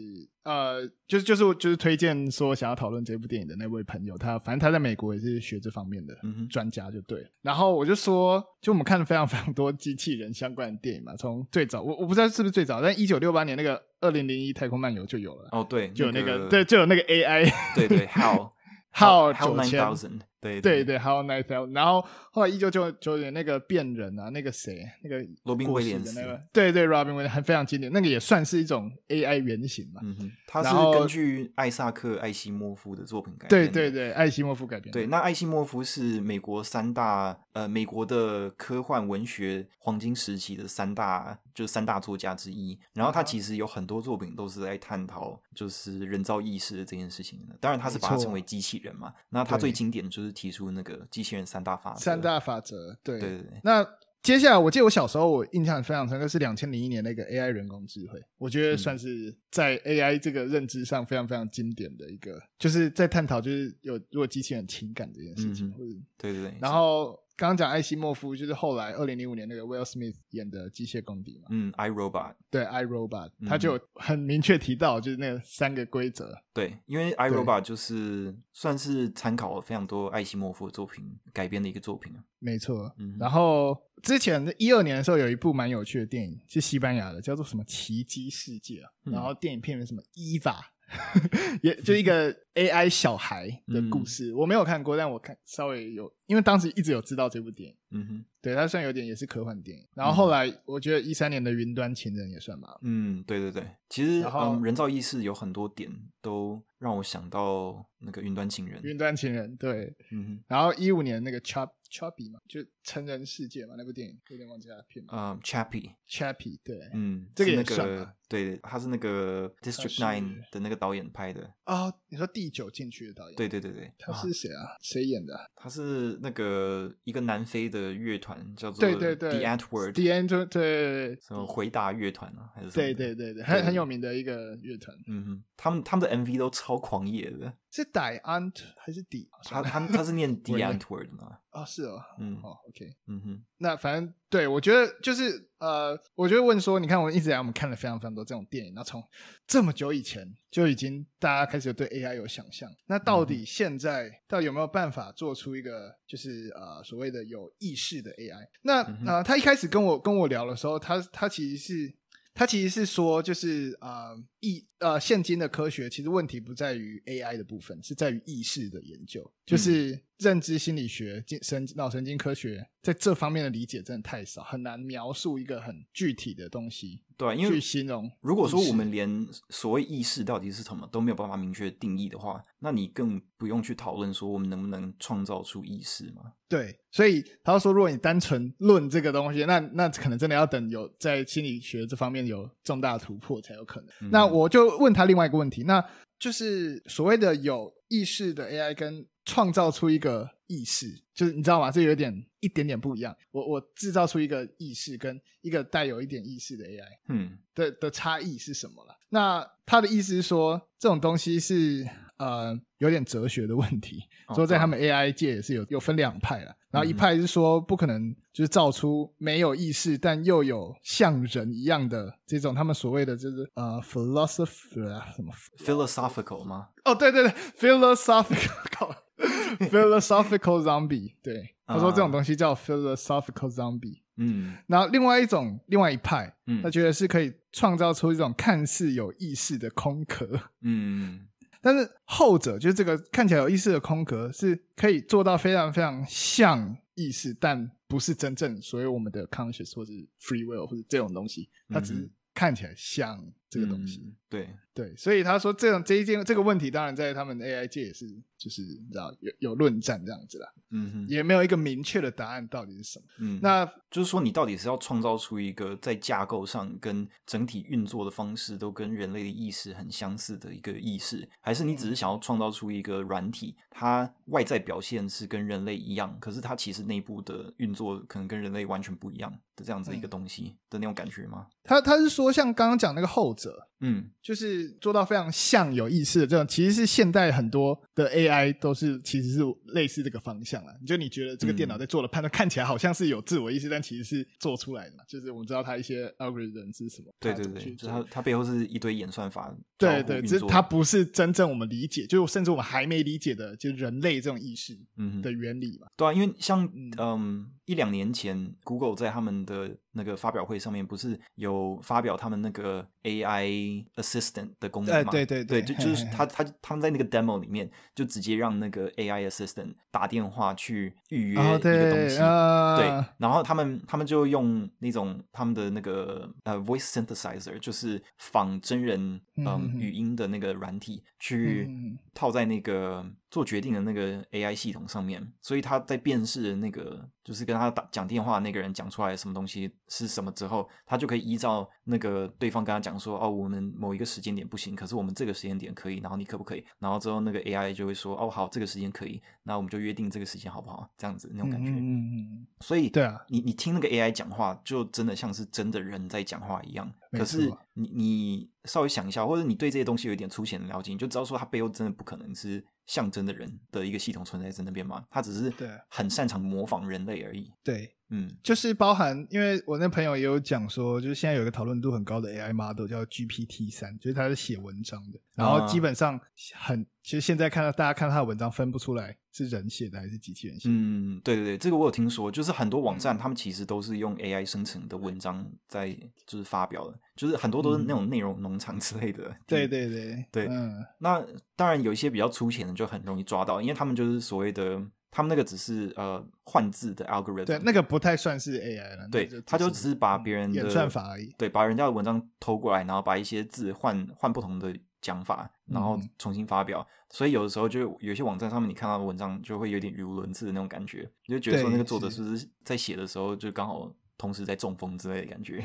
呃，就是就是就是推荐说想要讨论这部电影的那位朋友，他反正他在美国也是学这方面的嗯哼专家，就对了。然后我就说，就我们看了非常非常多机器人相关的电影嘛，从最早我我不知道是不是最早，但一九六八年那个二零零一太空漫游就有了，哦对，就有那个个对，就有那个 AI 对对，How How 9000 Thousand，对对对，还有 Nine Thousand，然后后来一九九九年那个变人啊，那个谁，那个罗宾威廉的那个，对对，Robin Williams 很非常经典，那个也算是一种 AI 原型嘛。嗯哼，他是根据艾萨克·艾西莫夫的作品改编。对对对，艾西莫夫改编。对，那艾西莫夫是美国三大呃美国的科幻文学黄金时期的三大就是三大作家之一。然后他其实有很多作品都是在探讨就是人造意识的这件事情的。当然他是把它称为机器人嘛。那他最经典的就是提出那个机器人三大法则。三大法则，对对对对那接下来，我记得我小时候我印象非常深刻是两千零一年那个 AI 人工智慧，我觉得嗯算是在 AI 这个认知上非常非常经典的一个，就是在探讨就是有如果机器人情感这件事情，嗯或者对对对。然后刚刚讲艾希莫夫，就是后来二零零五年那个 Will Smith 演的《机械公敌》嘛，嗯，I Robot，对，I Robot，嗯。他就很明确提到，就是那三个规则。对，因为 I Robot 就是算是参考了非常多艾希莫夫的作品改编的一个作品啊。没错，嗯。然后之前一二年的时候有一部蛮有趣的电影，是西班牙的，叫做什么《奇迹世界》啊。嗯。然后电影片名什么伊娃，也就一个 AI 小孩的故嗯事。我没有看过，但我看稍微有，因为当时一直有知道这部电影。嗯哼，对，它算有点也是科幻电影。然后后来我觉得一三年的《云端情人》也算吧。嗯，对对对，其实嗯，人造意识有很多点都让我想到那个云端情人。云端情人对，嗯哼然后一五年那个 Chub Chubby 嘛，就成人世界嘛，那部电影有点忘记它的片名。哼，呃，Chappie，Chappy 对，嗯，这个那个算对，他是那个 District 是 Nine 的那个导演拍的。哦，你说第九禁区的导演，对对对对，他啊是谁啊？谁演的啊他是那个一个南非的乐团叫做对对对 The Antwoord，？The End 对对什么回答乐团啊，还是对对对对，很很有名的一个乐团，嗯哼，他们他们的 MV 都超狂野的。是 Die Ant 还是 D？他他他是念 Antwoord 嘛？哦是哦，嗯哦 OK，嗯哼，那反正对我觉得就是呃，我觉得问说，你看我一直以来我们看了非常非常多这种电影，然后从这么久以前就已经大家开始对 AI 有想象，那到底嗯现在到底有没有办法做出一个就是呃所谓的有意识的 AI？那嗯呃，他一开始跟我跟我聊的时候，他他其实是。他其实是说，就是呃，意呃，现今的科学其实问题不在于 AI 的部分，是在于意识的研究，就是认知心理学、精神脑神经科学在这方面的理解真的太少，很难描述一个很具体的东西对啊，因为去形容。如果说我们连所谓意识到底是什么都没有办法明确定义的话，那你更不用去讨论说我们能不能创造出意识嘛？对，所以他说，如果你单纯论这个东西，那那可能真的要等有在心理学这方面有重大突破才有可能。嗯那我就问他另外一个问题，那就是所谓的有意识的 AI 跟创造出一个意识，就是你知道吗？这有点一点点不一样。我我制造出一个意识跟一个带有一点意识的 AI 嗯的的差异是什么了？那他的意思是说，这种东西是呃有点哲学的问题，哦说在他们 AI 界也是有有分两派了。然后一派是说不可能就是造出没有意识但又有像人一样的这种他们所谓的就是呃 philosopher 啊什么，philosophical 吗？哦对对对 philosophical philosophical zombie 对他说这种东西叫 philosophical zombie。嗯。然后另外一种，另外一派，嗯。他觉得是可以创造出一种看似有意识的空壳，嗯 但是后者就是这个看起来有意识的空壳，是可以做到非常非常像意识，但不是真正所谓我们的 conscious 或是 free will 或者这种东西，它只是嗯。看起来像这个东西。嗯对，对，所以他说这种这一件这个问题，当然在他们 AI 界也是就是你知道有有论战这样子啦，嗯哼，也没有一个明确的答案到底是什么。嗯，那就是说，你到底是要创造出一个在架构上跟整体运作的方式都跟人类的意识很相似的一个意识，还是你只是想要创造出一个软体，它外在表现是跟人类一样，可是它其实内部的运作可能跟人类完全不一样的这样子一个东西的那种感觉吗？他他是说像刚刚讲那个后者，嗯就是做到非常像有意识的这种，其实是现在很多的 AI 都是其实是类似这个方向了。就你觉得这个电脑在做的判断、看起来好像是有自我意识，但其实是做出来的嘛。就是我们知道它一些 algorithm 是什么，对对对，就它它背后是一堆演算法对对，运作这它不是真正我们理解，就是甚至我们还没理解的，就是人类这种意识嗯的原理嘛。对啊，因为像嗯嗯一两年前，Google 在他们的那个发表会上面，不是有发表他们那个 AI Assistant 的功能哎嘛？对对对对，就就是他他他们在那个 demo 里面，就直接让那个 AI Assistant 打电话去预约哦，一个东对西。啊，对，然后他们他们就用那种他们的那个呃 voice synthesizer，就是仿真人嗯语音的那个软体，去套在那个做决定的那个 AI 系统上面，所以他在辨识那个就是跟他打讲电话的那个人讲出来什么东西是什么之后，他就可以依照那个对方跟他讲说，哦，我们某一个时间点不行，可是我们这个时间点可以，然后你可不可以？然后之后那个 AI 就会说，哦，好，这个时间可以，那我们就约定这个时间好不好？这样子那种感觉。嗯嗯嗯嗯所以对啊你你听那个 AI 讲话，就真的像是真的人在讲话一样。可是错你你稍微想一下，或者你对这些东西有一点粗浅的了解，你就知道说它背后真的不可能是象征的人的一个系统存在在那边嘛，它只是很擅长模仿人类而已。对，嗯就是包含，因为我那朋友也有讲说，就是现在有一个讨论度很高的 AI model 叫 GPT 三，就是它是写文章的，然后基本上很，其实现在看到大家看到他的文章分不出来是人写的还是机器人写的。嗯，对对对，这个我有听说，就是很多网站他们其实都是用 AI 生成的文章在就是发表的，就是很多都是那种内容农场之类的。对对对对嗯，那当然有一些比较粗浅的就很容易抓到，因为他们就是所谓的，他们那个只是呃换字的 algorithm，对，那个不太算是 AI 了，对，他就只是把别人的演算法而已。对，把人家的文章偷过来，然后把一些字换换不同的讲法，然后嗯重新发表。所以有的时候就有些网站上面你看到的文章就会有点语无伦次的那种感觉，你就觉得说那个作者是是不是在写的时候就刚好同时在中风之类的感觉。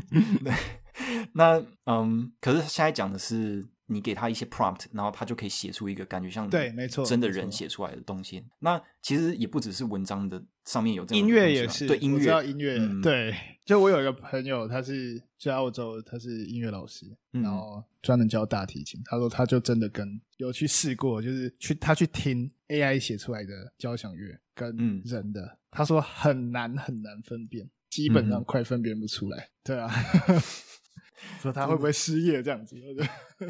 对，那嗯，可是现在讲的是你给他一些 prompt，然后他就可以写出一个感觉像对没错真的人写出来的东西。那其实也不只是文章的上面有这种音乐也是，对音我知道乐音乐，嗯对。就我有一个朋友，他是在澳洲，他是音乐老师，嗯然后专门教大提琴。他说，他就真的跟有去试过，就是去他去听 AI 写出来的交响乐跟嗯人的，他说很难很难分辨，基本上嗯快分辨不出来。对啊，说他会不会失业这样子？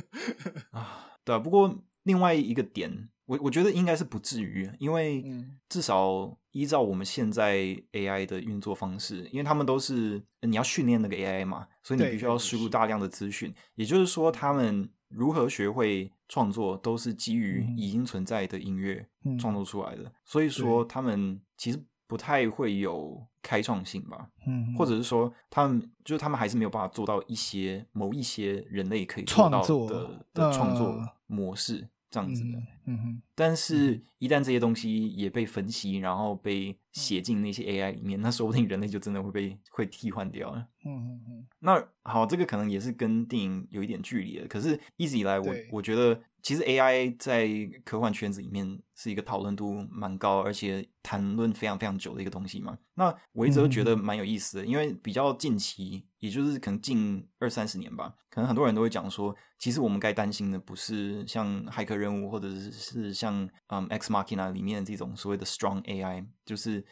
啊，对啊。不过另外一个点，我我觉得应该是不至于，因为嗯至少依照我们现在 AI 的运作方式，因为他们都是你要训练那个 AI 嘛，所以你必须要输入大量的资讯。也就是说，他们如何学会创作，都是基于嗯已经存在的音乐嗯创作出来的。所以说，他们其实不太会有开创性吧。嗯，或者是说，他们就是他们还是没有办法做到一些某一些人类可以创作的的创作呃模式这样子的。嗯嗯哼，但是，一旦这些东西也被分析，然后被写进那些 AI 里面，那说不定人类就真的会被会替换掉了。嗯嗯嗯，那好，这个可能也是跟电影有一点距离的。可是一直以来我，对我觉得其实 AI 在科幻圈子里面是一个讨论度蛮高，而且谈论非常非常久的一个东西嘛。那我一直都觉得蛮有意思的，因为比较近期，也就是可能近二三十年吧，可能很多人都会讲说，其实我们该担心的不是像骇客任务，或者是是像嗯 X Machina 里面这种所谓的 strong AI，就是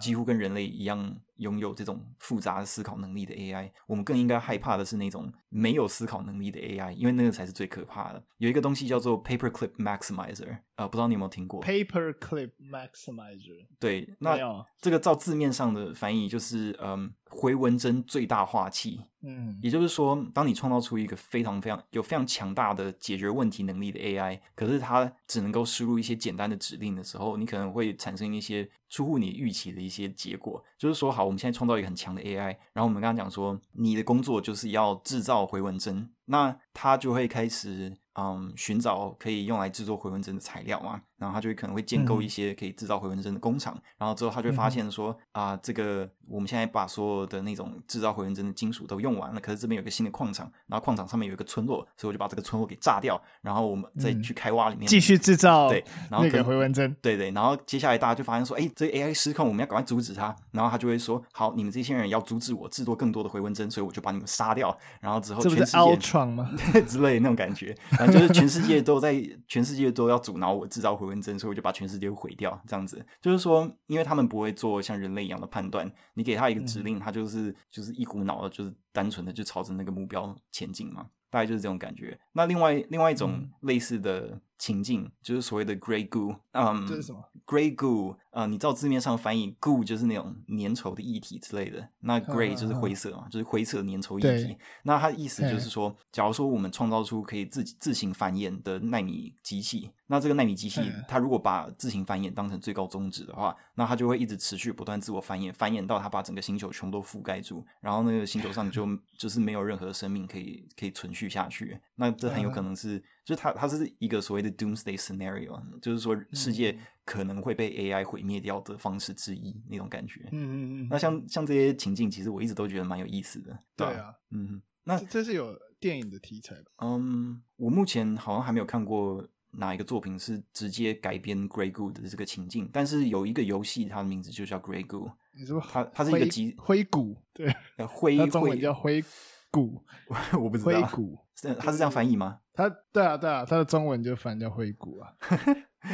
几乎跟人类一样拥有这种复杂的思考能力的 AI。我们更应该害怕的是那种没有思考能力的 AI，因为那个才是最可怕的。有一个东西叫做 Paperclip Maximizer，呃，不知道你有没有听过？Paper Clip Maximizer，对，没那有这个照字面上的翻译就是嗯回文针最大化器。嗯也就是说，当你创造出一个非常非常有非常强大的解决问题能力的 AI，可是它只能够输入一些简单的指令的时候，你可能会产生一些出乎你预期的一些结果。就是说，好，我们现在创造一个很强的 AI，然后我们刚刚讲说，你的工作就是要制造回纹针，那它就会开始嗯寻找可以用来制作回纹针的材料嘛，然后他就会可能会建构一些可以制造回纹针的工厂，然后之后他就发现说啊、这个我们现在把所有的那种制造回纹针的金属都用完了，可是这边有个新的矿场，然后矿场上面有一个村落，所以我就把这个村落给炸掉，然后我们再嗯去开挖里面继续制造对，然后那个回纹针，对对，然后接下来大家就发现说，哎，这 AI 失控，我们要赶快阻止它。然后他就会说，好，你们这些人要阻止我制作更多的回纹针，所以我就把你们杀掉。然后之后这不是全世界 Ultron 吗？之类的那种感觉，反正就是全世界都在，全世界都要阻挠我制造回文针，所以我就把全世界毁掉。这样子，就是说，因为他们不会做像人类一样的判断，你给他一个指令，他就是就是一股脑的，就是单纯的就朝着那个目标前进嘛。大概就是这种感觉。那另外另外一种嗯类似的情境，就是所谓的 “grey goo，嗯，这是什么？“grey goo，呃，你照字面上翻译，goo 就是那种粘稠的液体之类的，那 “grey” 就是灰色嘛，就是灰色粘稠液体。那它的意思就是说，假如说我们创造出可以自己自行繁衍的纳米机器，那这个纳米机器嗯它如果把自行繁衍当成最高宗旨的话，那它就会一直持续不断自我繁衍，繁衍到它把整个星球全部都覆盖住，然后那个星球上就 就是没有任何生命可以可以存续下去。那这很有可能是，就是它它是一个所谓的 doomsday scenario，就是说世界嗯。可能会被 AI 毁灭掉的方式之一那种感觉。嗯嗯嗯，那像像这些情境，其实我一直都觉得蛮有意思的。对啊，嗯，那这这是有电影的题材吧？嗯，我目前好像还没有看过哪一个作品是直接改编 Grey Goo 的这个情境，但是有一个游戏，它的名字就叫 Grey Goo，你说它它是一个灰集灰谷，对，呃灰灰。叫灰谷。我不知道，灰骨，是 它是这样翻译吗？它对啊对啊，它的中文就翻叫灰谷啊，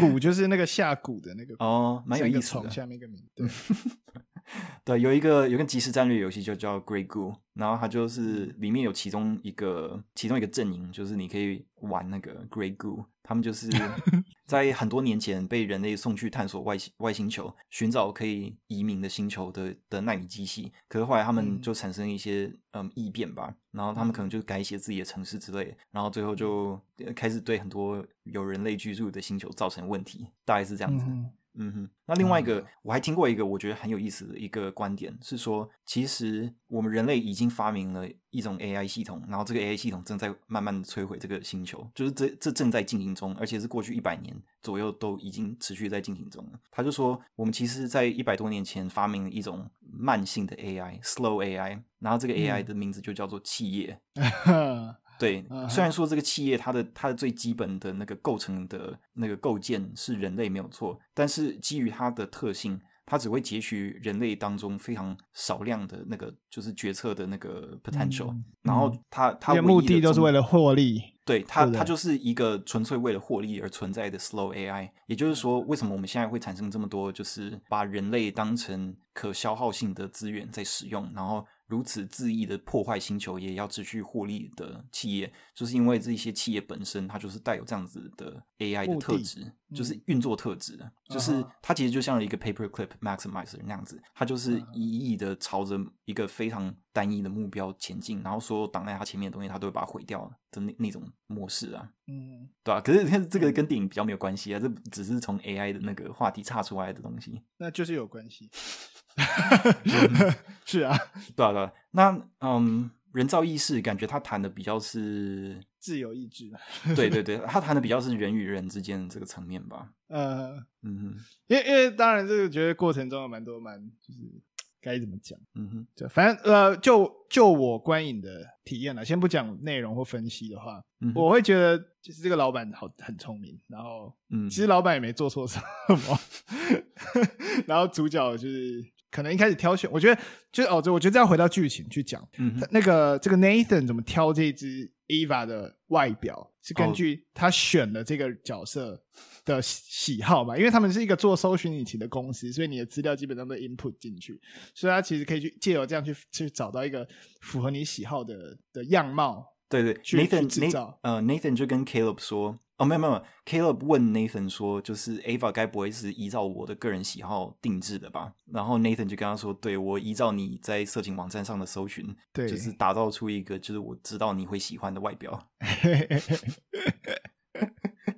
谷就是那个下谷的那个哦，蛮有意思的虫。下面一个名，对，对，有一个有一个即时战略游戏就叫 Grey Goo，然后它就是里面有其中一个其中一个阵营，就是你可以玩那个 Grey Goo，他们就是在很多年前被人类送去探索外星外星球，寻找可以移民的星球的的纳米机器，可是后来他们嗯。就产生一些嗯异变吧，然后他们可能就改写自己的城市之类，然后最后就呃开始对很多有人类居住的星球造成问题，大概是这样子。嗯嗯哼，那另外一个、嗯我还听过一个我觉得很有意思的一个观点是说，其实我们人类已经发明了一种 AI 系统，然后这个 AI 系统正在慢慢的摧毁这个星球，就是这这正在进行中，而且是过去一百年左右都已经持续在进行中了。他就说，我们其实在一百多年前发明了一种慢性的 AI，slow AI，然后这个 AI 嗯的名字就叫做企业。哼，对虽然说这个企业它的它的最基本的那个构成的那个构建是人类没有错，但是基于它的特性，它只会截取人类当中非常少量的那个就是决策的那个 potential，、嗯然后它它目的都是为了获利，对它，它就是一个纯粹为了获利而存在的 slow AI。也就是说，为什么我们现在会产生这么多，就是把人类当成可消耗性的资源在使用，然后如此恣意的破坏星球，也要持续获利的企业，就是因为这些企业本身它就是带有这样子的 AI 的特质，就是运作特质，就是它其实就像一个 paperclip maximizer 那样子，它就是嗯。一意的朝着一个非常单一的目标前进，然后所有挡在它前面的东西，它都会把它毁掉的那那种模式啊。嗯，对啊，可是看这个跟电影比较没有关系啊，这只是从 AI 的那个话题岔出来的东西。那就是有关系，嗯 是啊，对啊，对啊。那嗯，人造意识感觉他谈的比较是，自由意志，对对对，他谈的比较是人与人之间的这个层面吧。呃，嗯哼，因为因为当然这个觉得过程中有蛮多蛮就是该怎么讲。嗯哼，就反正呃，就就我观影的体验了，先不讲内容或分析的话，嗯我会觉得就是这个老板好很聪明，然后嗯，其实老板也没做错什么，然后主角就是可能一开始挑选，我觉得就是哦，这我觉得这要回到剧情去讲，嗯，他那个这个 Nathan 怎么挑这只 Eva 的外表，是根据他选的这个角色的喜喜好吧？因为他们是一个做搜寻引擎的公司，所以你的资料基本上都 input 进去，所以他其实可以去借由这样去去找到一个符合你喜好的的样貌。对对，Nathan 呃 Nathan 就跟 Caleb 说，哦没有没有，Caleb 问 Nathan 说，就是 Ava 该不会是依照我的个人喜好定制的吧？然后 Nathan 就跟他说，对我依照你在色情网站上的搜寻，对就是打造出一个就是我知道你会喜欢的外表。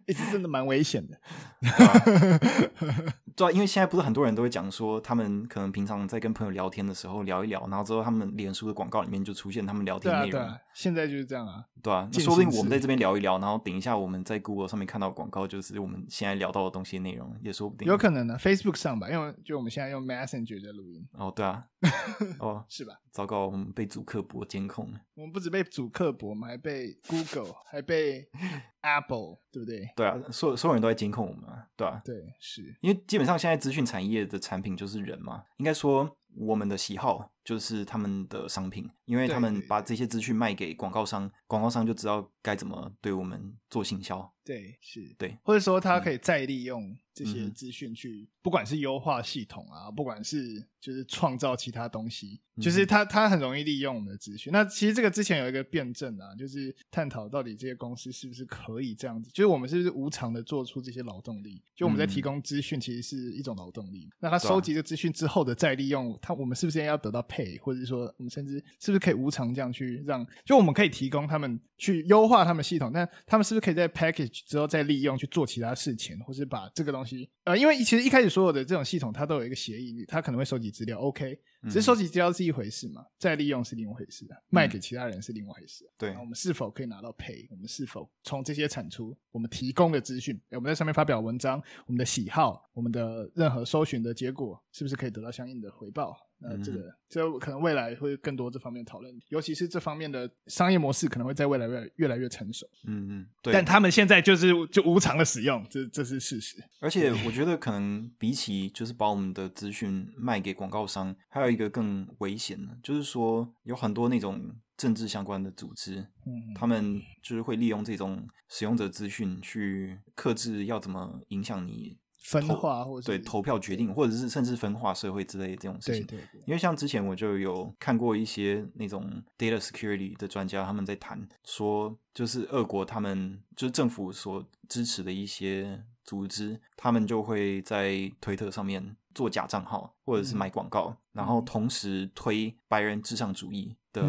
一直真的蛮危险的。对啊，因为现在不是很多人都会讲说，他们可能平常在跟朋友聊天的时候聊一聊，然后之后他们脸书的广告里面就出现他们聊天内容，对啊，现在就是这样啊。对啊，那说不定我们在这边聊一聊，然后等一下我们在 Google 上面看到广告就是我们现在聊到的东西内容，也说不定。有可能呢，Facebook 上吧，因为就我们现在用 Messenger 在录音，哦，对啊，哦，是吧？糟糕，我们被主客博监控了。我们不止被主客薄，我们还被 Google，还被 Apple，对不对？对啊，所所有人都在监控我们啊，对啊，对，是，因为基本上现在资讯产业的产品就是人嘛，应该说我们的喜好就是他们的商品，因为他们把这些资讯卖给广告商，广告商就知道该怎么对我们做行销。对，是，对，或者说他可以再利用这些资讯去，不管是优化系统啊，不管是就是创造其他东西，嗯就是他他很容易利用我们的资讯。那其实这个之前有一个辩证啊，就是探讨到底这些公司是不是可以这样子，就是我们是不是无偿的做出这些劳动力？就我们在提嗯供资讯，其实是一种劳动力。那他收集这资讯之后的再利用，他我们是不是要得到 pay，或者是说我们甚至是不是可以无偿这样去让，就我们可以提供他们去优化他们系统，但他们是不是可以在 package 之后再利用去做其他事情，或是把这个东西呃，因为其实一开始所有的这种系统它都有一个协议，它可能会收集资料，OK，只是嗯收集资料是一回事嘛，再利用是另外一回事啊，卖给其他人是另外一回事啊、对那我们是否可以拿到 pay？我们是否从这些产出我们提供的资讯，我们在上面发表文章，我们的喜好，我们的任何搜寻的结果，是不是可以得到相应的回报？那这个这可能未来会更多这方面讨论，尤其是这方面的商业模式可能会在未来越越来越成熟。嗯嗯，对。但他们现在就是就无偿的使用，这这是事实。而且 我觉得可能比起就是把我们的资讯卖给广告商，还有一个更危险的，就是说有很多那种政治相关的组织，嗯，他们就是会利用这种使用者资讯去克制要怎么影响你。分化或者对投票决定，或者是甚至分化社会之类的这种事情。对对对。因为像之前我就有看过一些那种 data security 的专家，他们在谈说，就是俄国他们就是政府所支持的一些组织，他们就会在推特上面做假账号，或者是买广告，然后同时推白人至上主义的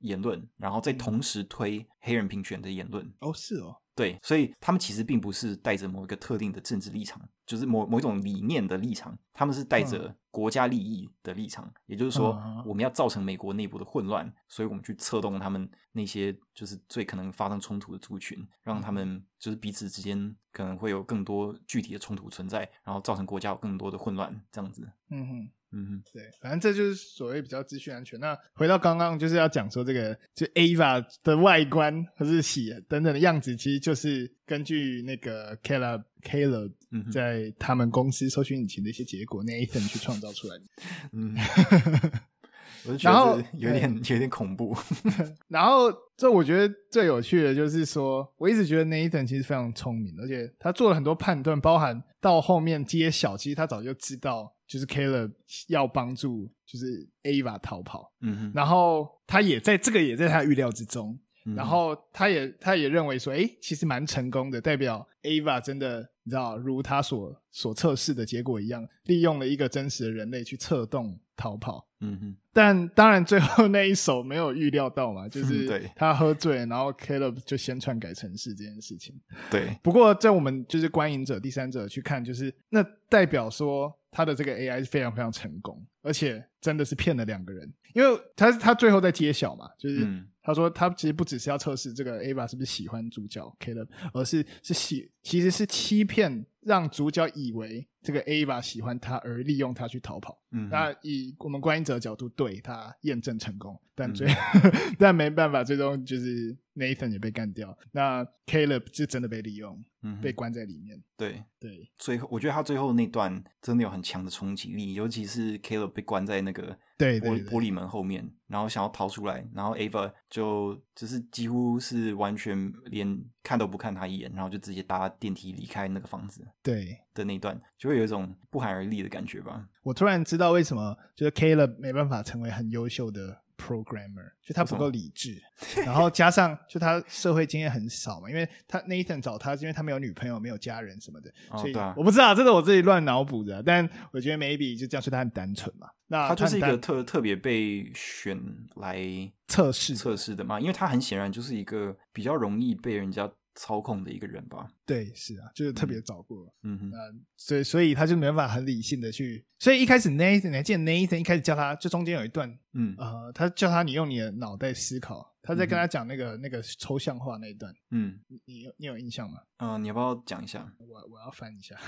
言论，然后再同时推黑人平权的言论。哦，是哦。对，所以他们其实并不是带着某一个特定的政治立场，就是某某一种理念的立场，他们是带着国家利益的立场。也就是说，我们要造成美国内部的混乱，所以我们去策动他们那些就是最可能发生冲突的族群，让他们就是彼此之间可能会有更多具体的冲突存在，然后造成国家有更多的混乱，这样子。嗯哼。嗯，对，反正这就是所谓比较资讯安全。那回到刚刚就是要讲说这个，就 Ava 的外观或是洗等等的样子，其实就是根据那个 Caleb Caleb 在他们公司搜寻引擎的一些结果，Nathan 去创造出来的。嗯，我就觉得有点有点恐怖。然后这我觉得最有趣的就是说，我一直觉得 Nathan 其实非常聪明，而且他做了很多判断，包含到后面揭晓，其实他早就知道。就是 Caleb 要帮助，就是 Ava 逃跑，嗯哼，然后他也在这个也在他预料之中，然后他也他也认为说，哎，其实蛮成功的，代表 Ava 真的你知道，如他所所测试的结果一样，利用了一个真实的人类去策动逃跑，嗯哼，但当然最后那一手没有预料到嘛，就是对。他喝醉，然后 Caleb 就先篡改城市这件事情，对，不过在我们就是观影者、第三者去看，就是那代表说。他的这个 AI 是非常非常成功，而且真的是骗了两个人，因为他他最后在揭晓嘛，就是他说他其实不只是要测试这个 Ava 是不是喜欢主角 Caleb，而是是喜其实是欺骗让主角以为这个 Ava 喜欢他而利用他去逃跑。嗯，那以我们观影者的角度，对他验证成功，但最 但没办法，最终就是 Nathan 也被干掉，那 Caleb 就真的被利用。嗯，被关在里面。对对，最后我觉得他最后那段真的有很强的冲击力，尤其是 Caleb 被关在那个对玻玻璃门后面，然后想要逃出来，然后 Ava 就就是几乎是完全连看都不看他一眼，然后就直接搭电梯离开那个房子。对的那段，就会有一种不寒而栗的感觉吧。我突然知道为什么就是 Caleb 没办法成为很优秀的。Programmer 就他不够理智，然后加上就他社会经验很少嘛，因为他 Nathan 找他是，因为他没有女朋友、没有家人什么的，所以我不知道，这是我自己乱脑补的。但我觉得 maybe 就这样说他很单纯嘛。那他就是一个特特别被选来测试测试的嘛，因为他很显然就是一个比较容易被人家。操控的一个人吧，对，是啊，就是特别找过，嗯哼，所以所以他就没办法很理性的去，所以一开始 Nathan 你还记得 Nathan 一开始叫他，就中间有一段，嗯，呃，他叫他你用你的脑袋思考，他在跟他讲那个那个抽象化那一段，嗯，你你有印象吗？嗯，你要不要讲一下？我我要翻一下。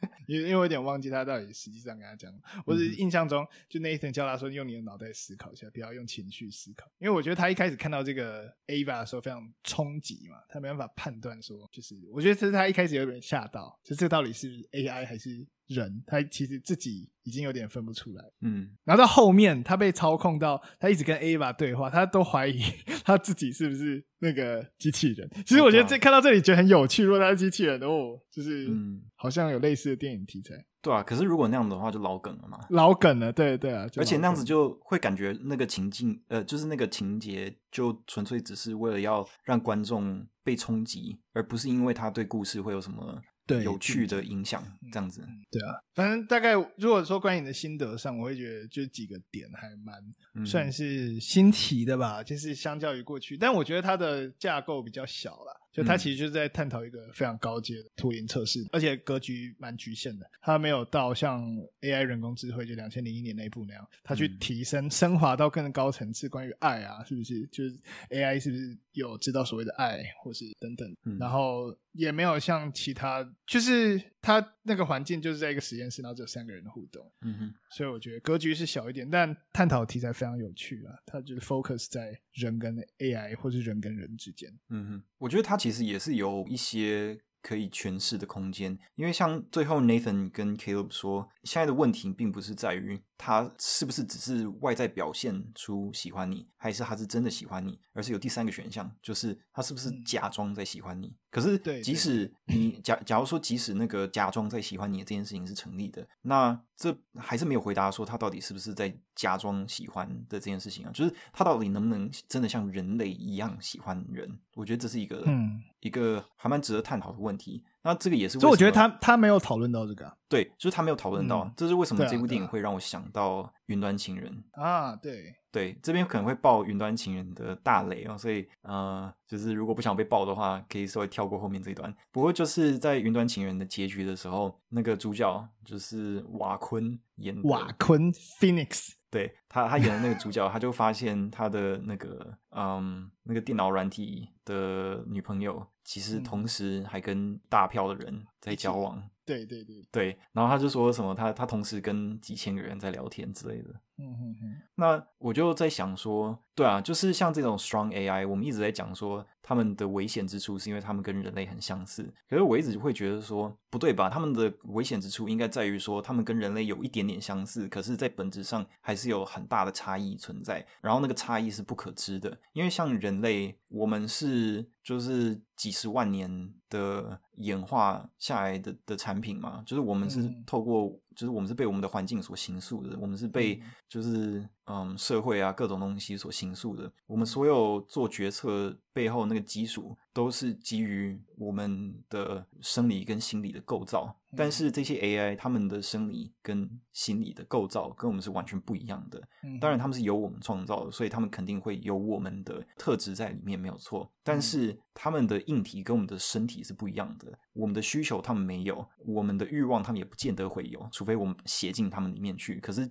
因因为我有点忘记他到底实际上跟他讲，我是印象中就 Nathan 教他说用你的脑袋思考一下，不要用情绪思考。因为我觉得他一开始看到这个 Ava 的时候非常冲击嘛，他没办法判断说，就是我觉得这是他一开始有点吓到，就这到底是 AI 还是人，他其实自己已经有点分不出来。嗯，然后到后面他被操控到，他一直跟 Ava 对话，他都怀疑他自己是不是那个机器人。其实我觉得这看到这里觉得很有趣，如果他是机器人哦，就是嗯。好像有类似的电影题材，对啊。可是如果那样的话，就老梗了嘛。老梗了，对对啊。而且那样子就会感觉那个情境，呃，就是那个情节，就纯粹只是为了要让观众被冲击，而不是因为他对故事会有什么。有趣的影响，这样子，对啊，反正大概如果说关于你的心得上，我会觉得就几个点还蛮算是新奇的吧，就是相较于过去，但我觉得它的架构比较小了。就它其实就是在探讨一个非常高阶的图灵测试，而且格局蛮局限的。它没有到像 AI 人工智慧就两千零一年那一部那样，它去提升升华到更高层次，关于爱啊，是不是？就是 AI 是不是有知道所谓的爱，或是等等，嗯然后也没有像其他，就是他那个环境就是在一个实验室，然后只有三个人的互动，嗯哼，所以我觉得格局是小一点，但探讨题材非常有趣啊。它就是 focus 在人跟 AI 或是人跟人之间。嗯哼，我觉得他其实也是有一些可以诠释的空间，因为像最后 Nathan 跟 Caleb 说，现在的问题并不是在于他是不是只是外在表现出喜欢你，还是他是真的喜欢你，而是有第三个选项，就是他是不是嗯假装在喜欢你。可是对，即使你假假如说，即使那个假装在喜欢你的这件事情是成立的，那这还是没有回答说他到底是不是在假装喜欢的这件事情啊？就是他到底能不能真的像人类一样喜欢人？我觉得这是一个嗯，一个还蛮值得探讨的问题。那这个也是所以我觉得他他没有讨论到这个啊对，就是他没有讨论到，嗯这是为什么这部电影会让我想到《云端情人》。啊，对，对，这边可能会爆云端情人的大雷哦，所以呃，就是如果不想被爆的话，可以稍微跳过后面这一段。不过就是在云端情人的结局的时候，那个主角就是瓦昆演的瓦昆 Phoenix，对他，他演的那个主角，他就发现他的那个嗯，那个电脑软体的女朋友，其实嗯同时还跟大票的人在交往。对对对，对，然后他就说什么，他他同时跟几千个人在聊天之类的。嗯嗯嗯，那我就在想说，对啊，就是像这种 strong AI，我们一直在讲说他们的危险之处是因为他们跟人类很相似。可是我一直会觉得说，不对吧？他们的危险之处应该在于说，他们跟人类有一点点相似，可是在本质上还是有很大的差异存在。然后那个差异是不可知的，因为像人类，我们是就是几十万年的演化下来的的产品嘛，就是我们是嗯透过，就是我们是被我们的环境所形塑的，我们是被嗯。就是嗯社会啊各种东西所形塑的，我们所有做决策背后那个基础都是基于我们的生理跟心理的构造，但嗯。是这些 AI 他们的生理跟心理的构造跟我们是完全不一样的，嗯。当然，他们是由我们创造的，所以他们肯定会有我们的特质在里面，没有错。但嗯。是他们的硬体跟我们的身体是不一样的，我们的需求他们没有，我们的欲望他们也不见得会有，除非我们写进他们里面去。可是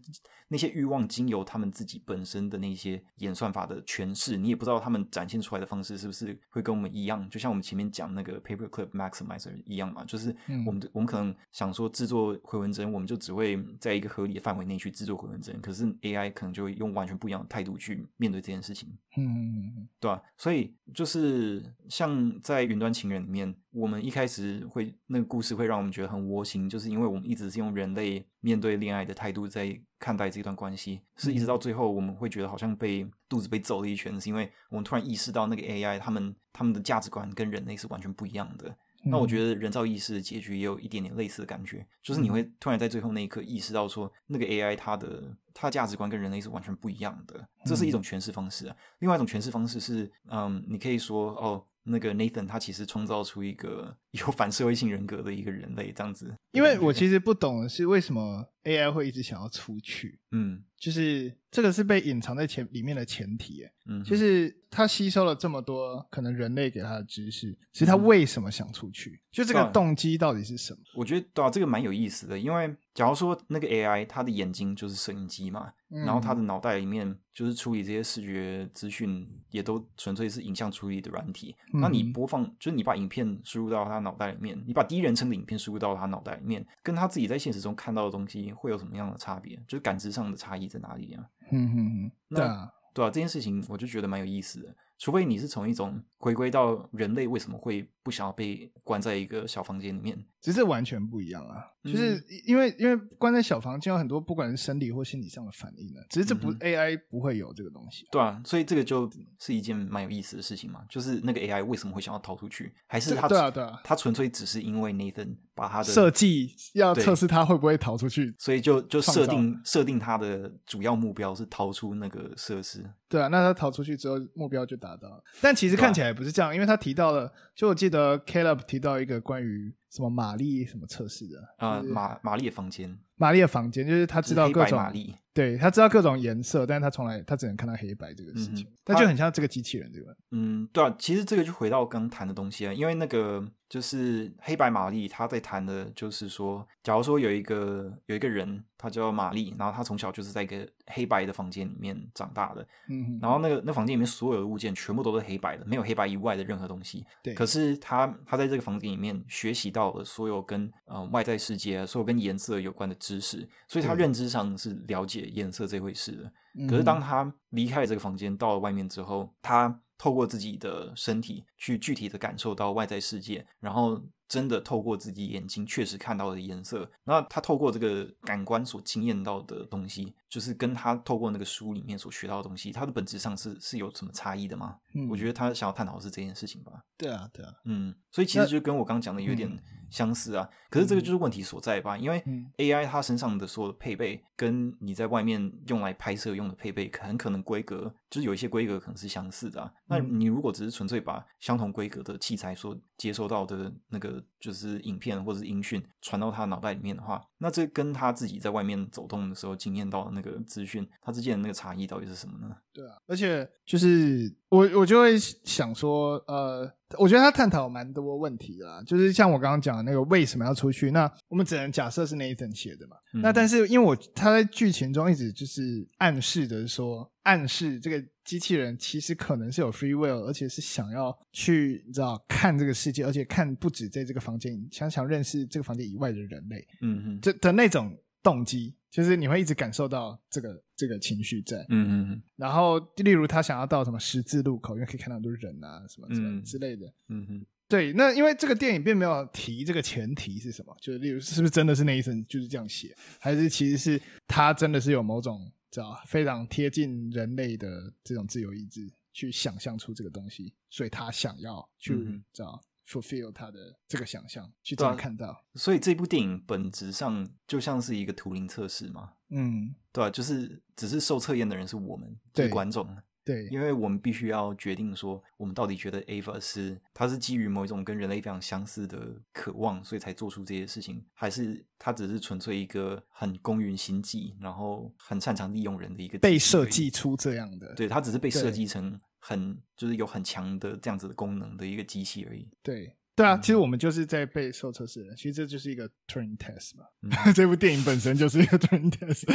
那些欲望经由他们自己本身的那些演算法的诠释，你也不知道他们展现出来的方式是不是会跟我们一样，就像我们前面讲那个 Paperclip Maximizer 一样嘛，就是嗯我们的、我们可能想说制作回纹针，我们就只会在一个合理的范围内去制作回纹针，可是 AI 可能就会用完全不一样的态度去面对这件事情。嗯对吧、所以就是像在《云端情人》里面，我们一开始会那个故事会让我们觉得很窝心，就是因为我们一直是用人类面对恋爱的态度在看待这段关系，是一直到最后我们会觉得好像被肚子被揍了一拳，是因为我们突然意识到那个 AI 他们他们的价值观跟人类是完全不一样的。那我觉得人造意识的结局也有一点点类似的感觉，就是你会突然在最后那一刻意识到说，那个 AI 它的它的价值观跟人类是完全不一样的，这是一种诠释方式啊。另外一种诠释方式是，嗯，你可以说哦，那个 Nathan 他其实创造出一个 有反社会性人格的一个人类，这样子。因为我 其实不懂是为什么 AI 会一直想要出去，嗯就是这个是被隐藏在前里面的前提耶，嗯，就是他吸收了这么多可能人类给他的知识，其实他嗯为什么想出去？就这个动机到底是什么？我觉得对啊，这个蛮有意思的，因为假如说那个 AI 它的眼睛就是摄影机嘛，然后他的嗯脑袋里面就是处理这些视觉资讯，也都纯粹是影像处理的软体。嗯那你播放，就是你把影片输入到他脑袋里面，你把第一人称的影片输入到他脑袋里面，跟他自己在现实中看到的东西会有什么样的差别？就是感知上的差异在哪里啊？嗯嗯嗯，那对啊，对啊，这件事情我就觉得蛮有意思的。除非你是从一种回归到人类为什么会不想要被关在一个小房间里面，其实这完全不一样啊！嗯就是因为因为关在小房间有很多不管是生理或心理上的反应呢，只是这不、嗯 AI 不会有这个东西。对啊，所以这个就是一件蛮有意思的事情嘛。就是那个 AI 为什么会想要逃出去，还是对他对啊对啊他纯粹只是因为 Nathan 把他的设计要测试他会不会逃出去，所以就就设定设定他的主要目标是逃出那个设施。对啊，那他逃出去之后目标就达到了。但其实看起来不是这样，因为他提到了，就我记得 Caleb 提到一个关于什么玛丽什么测试的啊，就是玛玛丽的房间，玛丽的房间，就是他知道各种玛丽，对他知道各种颜色，但是他从来他只能看到黑白这个事情嗯，他就很像这个机器人对吧。嗯，对啊，其实这个就回到刚谈的东西啊，因为那个就是黑白玛丽，他在谈的就是说，假如说有一个有一个人，他叫玛丽，然后他从小就是在一个黑白的房间里面长大的，嗯，然后那个那房间里面所有的物件全部都是黑白的，没有黑白以外的任何东西。对可是他他在这个房间里面学习到了所有跟呃外在世界啊，所有跟颜色有关的知识，所以他认知上是了解颜色这回事可是当他离开了这个房间，到了外面之后，他透过自己的身体去具体的感受到外在世界，然后真的透过自己眼睛确实看到的颜色，那他透过这个感官所经验到的东西，就是跟他透过那个书里面所学到的东西，它的本质上是是有什么差异的吗？嗯我觉得他想要探讨的是这件事情吧。对啊对啊，嗯，所以其实就跟我刚刚讲的有点相似啊。可是这个就是问题所在吧？因为嗯 AI 它身上的所有的配备，跟你在外面用来拍摄用的配备，很可能规格就是有一些规格可能是相似的、啊。那嗯你如果只是纯粹把相同规格的器材所接收到的那个就是影片或者是音讯传到他脑袋里面的话，那这跟他自己在外面走动的时候经验到的那个资讯，他之间的那个差异到底是什么呢？对啊，而且就是我我就会想说，呃，我觉得他探讨蛮多问题的啦，就是像我刚刚讲的那个为什么要出去，那我们只能假设是 Nathan 写的嘛。嗯那但是因为我他在剧情中一直就是暗示着说，暗示这个机器人其实可能是有 free will，而且是想要去你知道看这个世界，而且看不止在这个房间，想想认识这个房间以外的人类，嗯嗯这的那种动机，就是你会一直感受到这个这个情绪在。嗯嗯然后，例如他想要到什么十字路口，因为可以看到很多人啊，什么什么嗯之类的。嗯嗯对，那因为这个电影并没有提这个前提是什么，就是例如是不是真的是那一层就是这样写，还是其实是他真的是有某种知道非常贴近人类的这种自由意志去想象出这个东西，所以他想要去、嗯知道 fulfill 他的这个想象，去这样看到。所以这部电影本质上就像是一个图灵测试嘛，嗯，对吧、就是只是受测验的人是我们，对观众，对，因为我们必须要决定说，我们到底觉得 Ava 是它是基于某一种跟人类非常相似的渴望，所以才做出这些事情，还是它只是纯粹一个很公允心计，然后很擅长利用人的一个被设计，出这样的。对，它只是被设计成很就是有很强的这样子的功能的一个机器而已。对对啊，嗯其实我们就是在被受测试的，其实这就是一个 Turing test 嘛。嗯 这部电影本身就是一个 Turing test。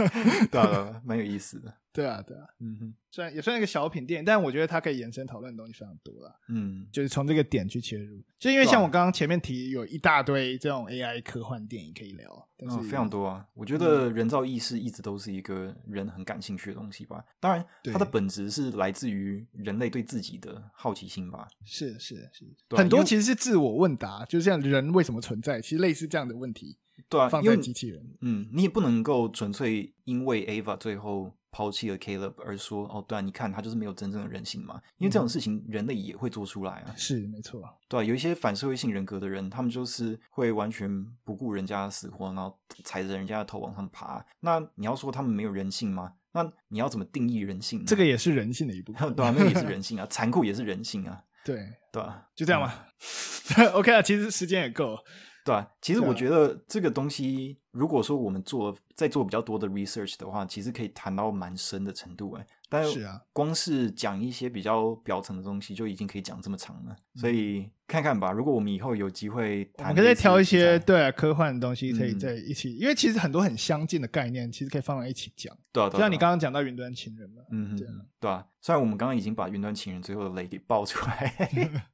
对啊，蛮有意思的。对啊，对啊，嗯哼，虽然也算一个小品电影，但我觉得它可以延伸讨论的东西非常多了。嗯就是从这个点去切入，就因为像我刚刚前面提，有一大堆这种 AI 科幻电影可以聊，但是、嗯，非常多啊！我觉嗯得人造意识一直都是一个人很感兴趣的东西吧。当然，它的本质是来自于人类对自己的好奇心吧。是是是，很多其实是自我问答，就像人为什么存在，其实类似这样的问题对啊，放在机器人。嗯，你也不能够纯粹因为 Ava 最后抛弃了 Caleb 而说，哦，对啊，你看他就是没有真正的人性嘛。因为这种嗯事情人类也会做出来啊。是没错，对啊，有一些反社会性人格的人，他们就是会完全不顾人家的死活，然后踩着人家的头往上爬。那你要说他们没有人性吗？那你要怎么定义人性呢？这个也是人性的一部分。对啊，那个也是 人性啊，残酷也是人性啊，对，对啊、就这样吧。OK 啊，其实时间也够。对啊，其实我觉得这个东西，如果说我们做在做比较多的 research 的话，其实可以谈到蛮深的程度哎。但是啊，光是讲一些比较表层的东西，就已经可以讲这么长了。所嗯。以看看吧，如果我们以后有机会我，们可以再挑一些，对啊科幻的东西，可以嗯。在一起，因为其实很多很相近的概念，其实可以放在一起讲。对啊，对啊就像你刚刚讲到云端情人嘛，嗯哼对啊。对啊，虽然我们刚刚已经把云端情人最后的雷给爆出来，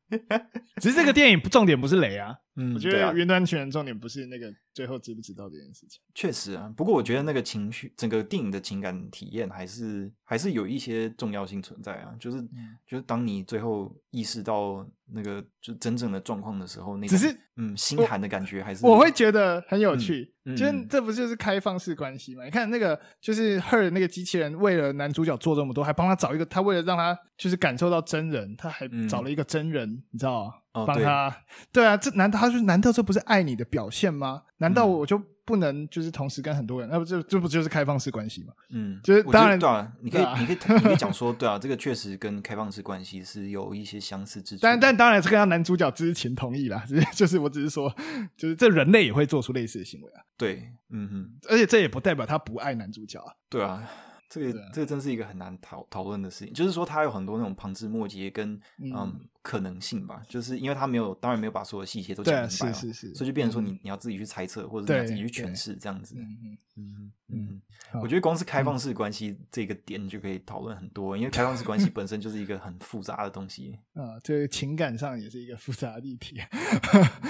只是这个电影重点不是雷啊，嗯，我觉得云端情人重点不是那个最后知不知道这件事情。确实啊，不过我觉得那个情绪，整个电影的情感体验还是还是有一些重要性存在啊。就是、嗯就是当你最后意识到那个就真正的状况的时候，那种只是嗯心寒的感觉还是我会觉得很有趣，就是这不就是开放式关系嘛？你看那个就是 Her 那个机器人，为了男主角做这么多，还帮他找一个，他为了让他就是感受到真人，他还嗯找了一个真人，你知道吗？哦帮他，对啊，这难道他说难道这不是爱你的表现吗？难道嗯我就不能就是同时跟很多人，那不这这不就是开放式关系吗？嗯，就是我当然对啊，你可以啊你可以你可以讲说，对啊，这个确实跟开放式关系是有一些相似之处。但但当然是跟他男主角知情同意啦，只是就是我只是说，就是这人类也会做出类似的行为啊，对，嗯哼，而且这也不代表他不爱男主角啊。对啊，这个啊这个真是一个很难讨讨论的事情。就是说，它有很多那种旁枝末节跟嗯嗯可能性吧，就是因为他没有，当然没有把所有细节都讲明白嘛，是是是所以就变成说你你要自己去猜测，或者是你要自己去对诠释这样子。嗯嗯我觉得光是开放式关系这个点就可以讨论很多，因为开放式关系本身就是一个很复杂的东西，啊，这个情感上也是一个复杂的议题。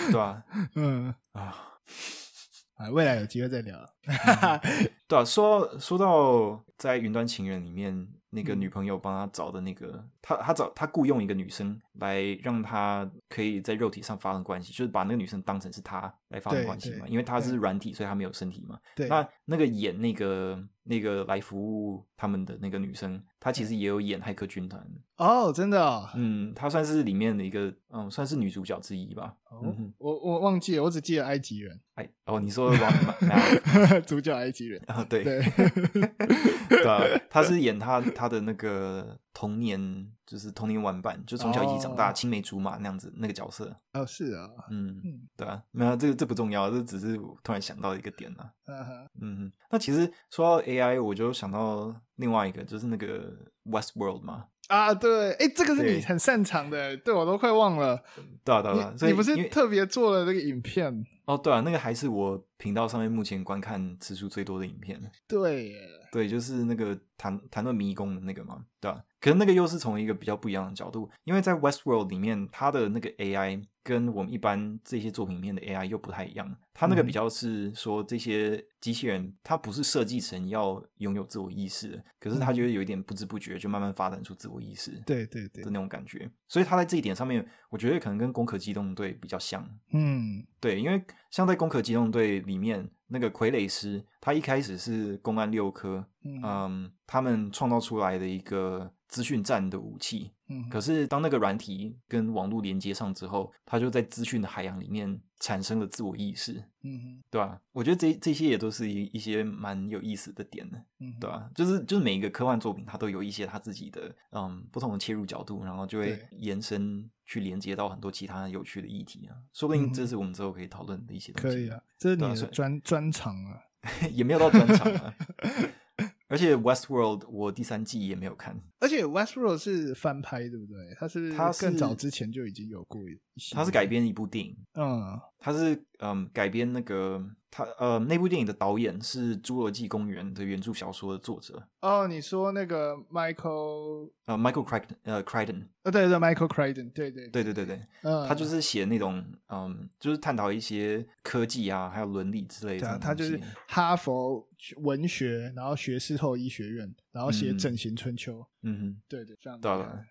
对吧、嗯啊？啊，未来有机会再聊。对啊，说说到在《云端情人》里面，那个嗯。女朋友帮他找的那个，他他找他雇佣一个女生来让他可以在肉体上发生关系，就是把那个女生当成是他来发生关系嘛，因为他是。软体，所以他没有身体嘛。对，那那个演那个那个来服务他们的那个女生，她其实也有演《骇客军团》，哦，真的哦，嗯，她算是里面的一个，嗯，算是女主角之一吧。哦嗯，我我忘记了，我只记得埃及人，哎，哦，你说 Ron Malik 主角埃及人。啊，对，对，对啊，他是演他他的那个童年，就是童年玩伴，就从小一起长大，哦青梅竹马那样子那个角色。哦，是啊，嗯，嗯对啊，没有这个这不重要，这只是我突然想到的一个点啊。嗯那其实说到 AI，我就想到另外一个，就是那个 Westworld 嘛。啊，对，哎，这个是你很擅长的，对我都快忘了。对啊，对啊，所以你你不是特别做了这个影片？哦，对啊，那个还是我频道上面目前观看次数最多的影片。对耶，对，就是那个谈谈论迷宫的那个嘛，对吧、可是那个又是从一个比较不一样的角度，因为在 Westworld 里面，它的那个 AI 跟我们一般这些作品里面的 AI 又不太一样。它那个嗯比较是说，这些机器人它不是设计成要拥有自我意识的，可是它就会有一点不知不觉就慢慢发展出自我意识对对对的，那种感觉。所以它在这一点上面，我觉得可能跟《攻壳机动队》比较像。嗯，对，因为像在《攻壳机动队》里面，那个傀儡师，他一开始是公安六科，嗯嗯，他们创造出来的一个资讯战的武器。嗯，可是当那个软体跟网络连接上之后，它就在资讯的海洋里面产生了自我意识，嗯哼对吧、我觉得这这些也都是一一些蛮有意思的点的，嗯，对吧、就是就是每一个科幻作品，它都有一些它自己的嗯不同的切入角度，然后就会延伸去连接到很多其他有趣的议题啊，说不定这是我们之后可以讨论的一些东西。可以啊，这是你的专专长啊。也没有到专场啊。而且 Westworld 我第三季也没有看，而且 Westworld 是翻拍，对不对？它是它更早之前就已经有过一些，它是改编一部电影，嗯。它是嗯改编那个它呃那部电影的导演是《侏罗纪公园》的原著小说的作者，哦，你说那个 Michael，呃 Michael Crichton 呃 Crichton，呃，对对，Michael Crichton，对对，对对对对，嗯，他就是写那种嗯就是探讨一些科技啊还有伦理之类的对啊，他就是哈佛文学，然后学士后医学院，然后写嗯《整形春秋》，嗯哼。对对，这样对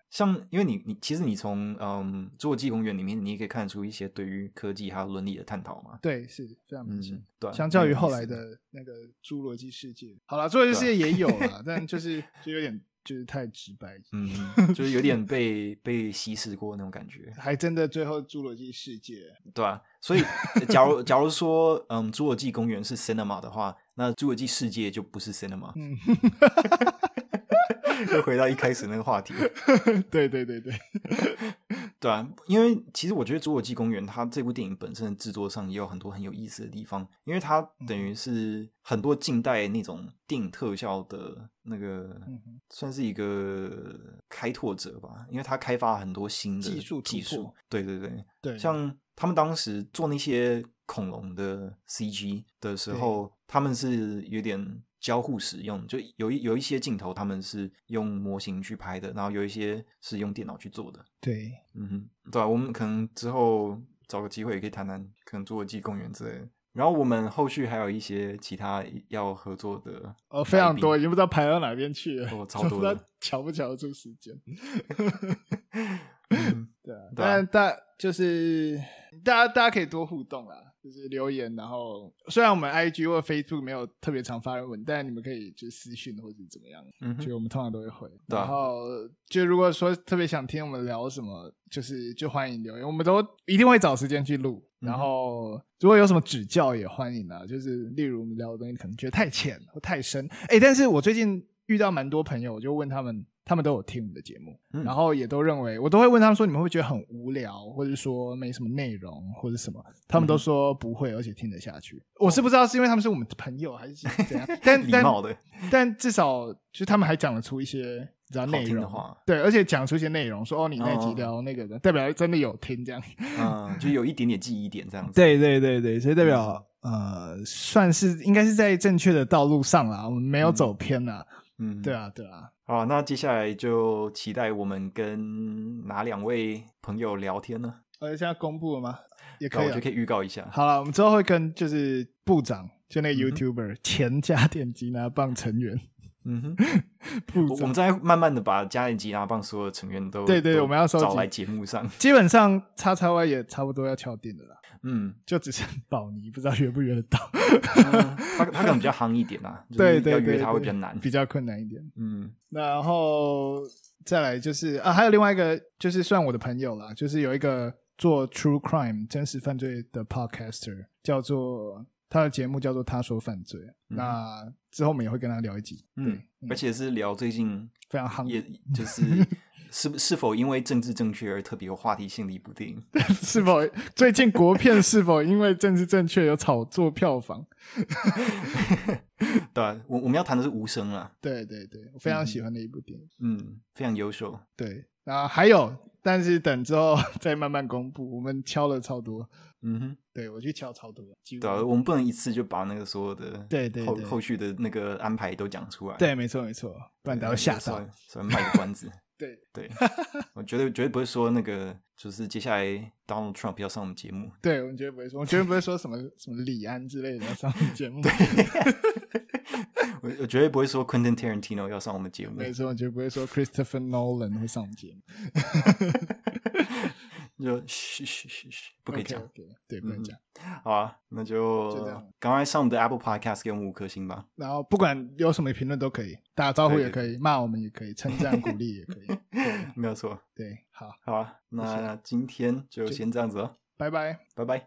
像因为你你其实你从嗯《侏罗纪公园》里面，你也可以看出一些对于科技还有伦理的探讨嘛。对是非常明显。嗯，对啊、相较于后来的，那个《侏罗纪世界》，好了，《侏罗纪世界》也有啦，但就是就有点就是太直白，嗯，就是有点被被稀释过那种感觉，还真的最后《侏罗纪世界》对吧、所以，假如假如说，嗯，《侏罗纪公园》是 cinema 的话，那《侏罗纪世界》就不是 cinema，嗯，又回到一开始那个话题，对对对对，对啊，因为其实我觉得《侏罗纪公园》它这部电影本身的制作上也有很多很有意思的地方，因为它等于是很多近代那种电影特效的那个嗯，算是一个开拓者吧，因为它开发很多新的技术技术。破，对对对，对，像他们当时做那些恐龙的 CG 的时候，他们是有点交互使用，就有一有一些镜头他们是用模型去拍的，然后有一些是用电脑去做的。对，嗯哼，对啊，我们可能之后找个机会也可以谈谈，可能侏罗纪公园之类的。然后我们后续还有一些其他要合作的哦，非常多，已经不知道排到哪边去了，哦 超多的瞧不瞧得出时间。嗯对啊，但大就是大家大家可以多互动啦。就是留言，然后虽然我们 IG 或 Facebook 没有特别常发文，但你们可以就是私讯或者怎么样，嗯就我们通常都会回。然后就如果说特别想听我们聊什么，就是就欢迎留言，我们都一定会找时间去录。然后如果有什么指教也欢迎啊，就是例如我们聊的东西可能觉得太浅或太深，哎，但是我最近遇到蛮多朋友，我就问他们。他们都有听我们的节目，嗯然后也都认为，我都会问他们说，你们会觉得很无聊，或者说没什么内容，或者什么？他们都说不会，而且听得下去。我是不知道是因为他们是我们的朋友，还是 怎样？但但但至少就他们还讲得出一些你知道内容的容话对，而且讲出一些内容，说哦，你那集哦聊那个的，代表真的有听这样。嗯，就有一点点记忆点这样子。对对对对，所以代表、呃，算是应该是在正确的道路上啦，我们没有走偏啦。嗯，对啊，对啊，好，那接下来就期待我们跟哪两位朋友聊天呢？呃，现在公布了吗？也可以啊我就。可以预告一下。好了，我们之后会跟就是部长，就那个 YouTuber、前家电吉拿棒成员嗯哼，我我们，再慢慢的把嘉年吉拿棒所有的成员都对对我们要找来节目上。基本上叉叉 Y 也差不多要敲定了啦，嗯，就只剩宝尼，不知道约不约得到。嗯他他可能比较夯一点啊，就是对对对，要约他会比较难。比较困难一点。嗯然后再来就是啊，还有另外一个就是算我的朋友啦，就是有一个做 True Crime 真实犯罪的 Podcaster，叫做他的节目叫做他说犯罪。嗯那之后我们也会跟他聊一集，嗯对，而且是聊最近非常夯，也就是 是是否因为政治正确而特别有话题性的一部电影。是否最近国片 是否因为政治正确有炒作票房？对啊，我我们要谈的是无声啊，对对对，我非常喜欢的一部电影。嗯，非常优秀。对，然后还有，但是等之后再慢慢公布。我们敲了超多，嗯哼，对我去敲超多，几乎对啊，我们不能一次就把那个所有的后对对对后续的那个安排都讲出来。对，没错没错，不然大家会吓到稍微。稍微卖个关子。对，对，我绝对绝对不会说那个，就是接下来 Donald Trump 要上我们节目。对，我们绝对不会说，我绝对不会说什么什么李安之类的要上我们节目。我我绝对不会说 Quentin Tarantino 要上我们节目。没错，我绝对不会说 Christopher Nolan 会上我们节目。就嘘嘘嘘嘘，不可以讲。o k 对，不能嗯讲。好啊，那就就这样赶快上我们的 Apple Podcast 给我们五颗星吧。然后不管有什么评论都可以，打招呼也可以，骂我们也可以，称赞鼓励也可以。对没有错。对，好，好啊，那今天就先这样子了，拜拜。拜拜。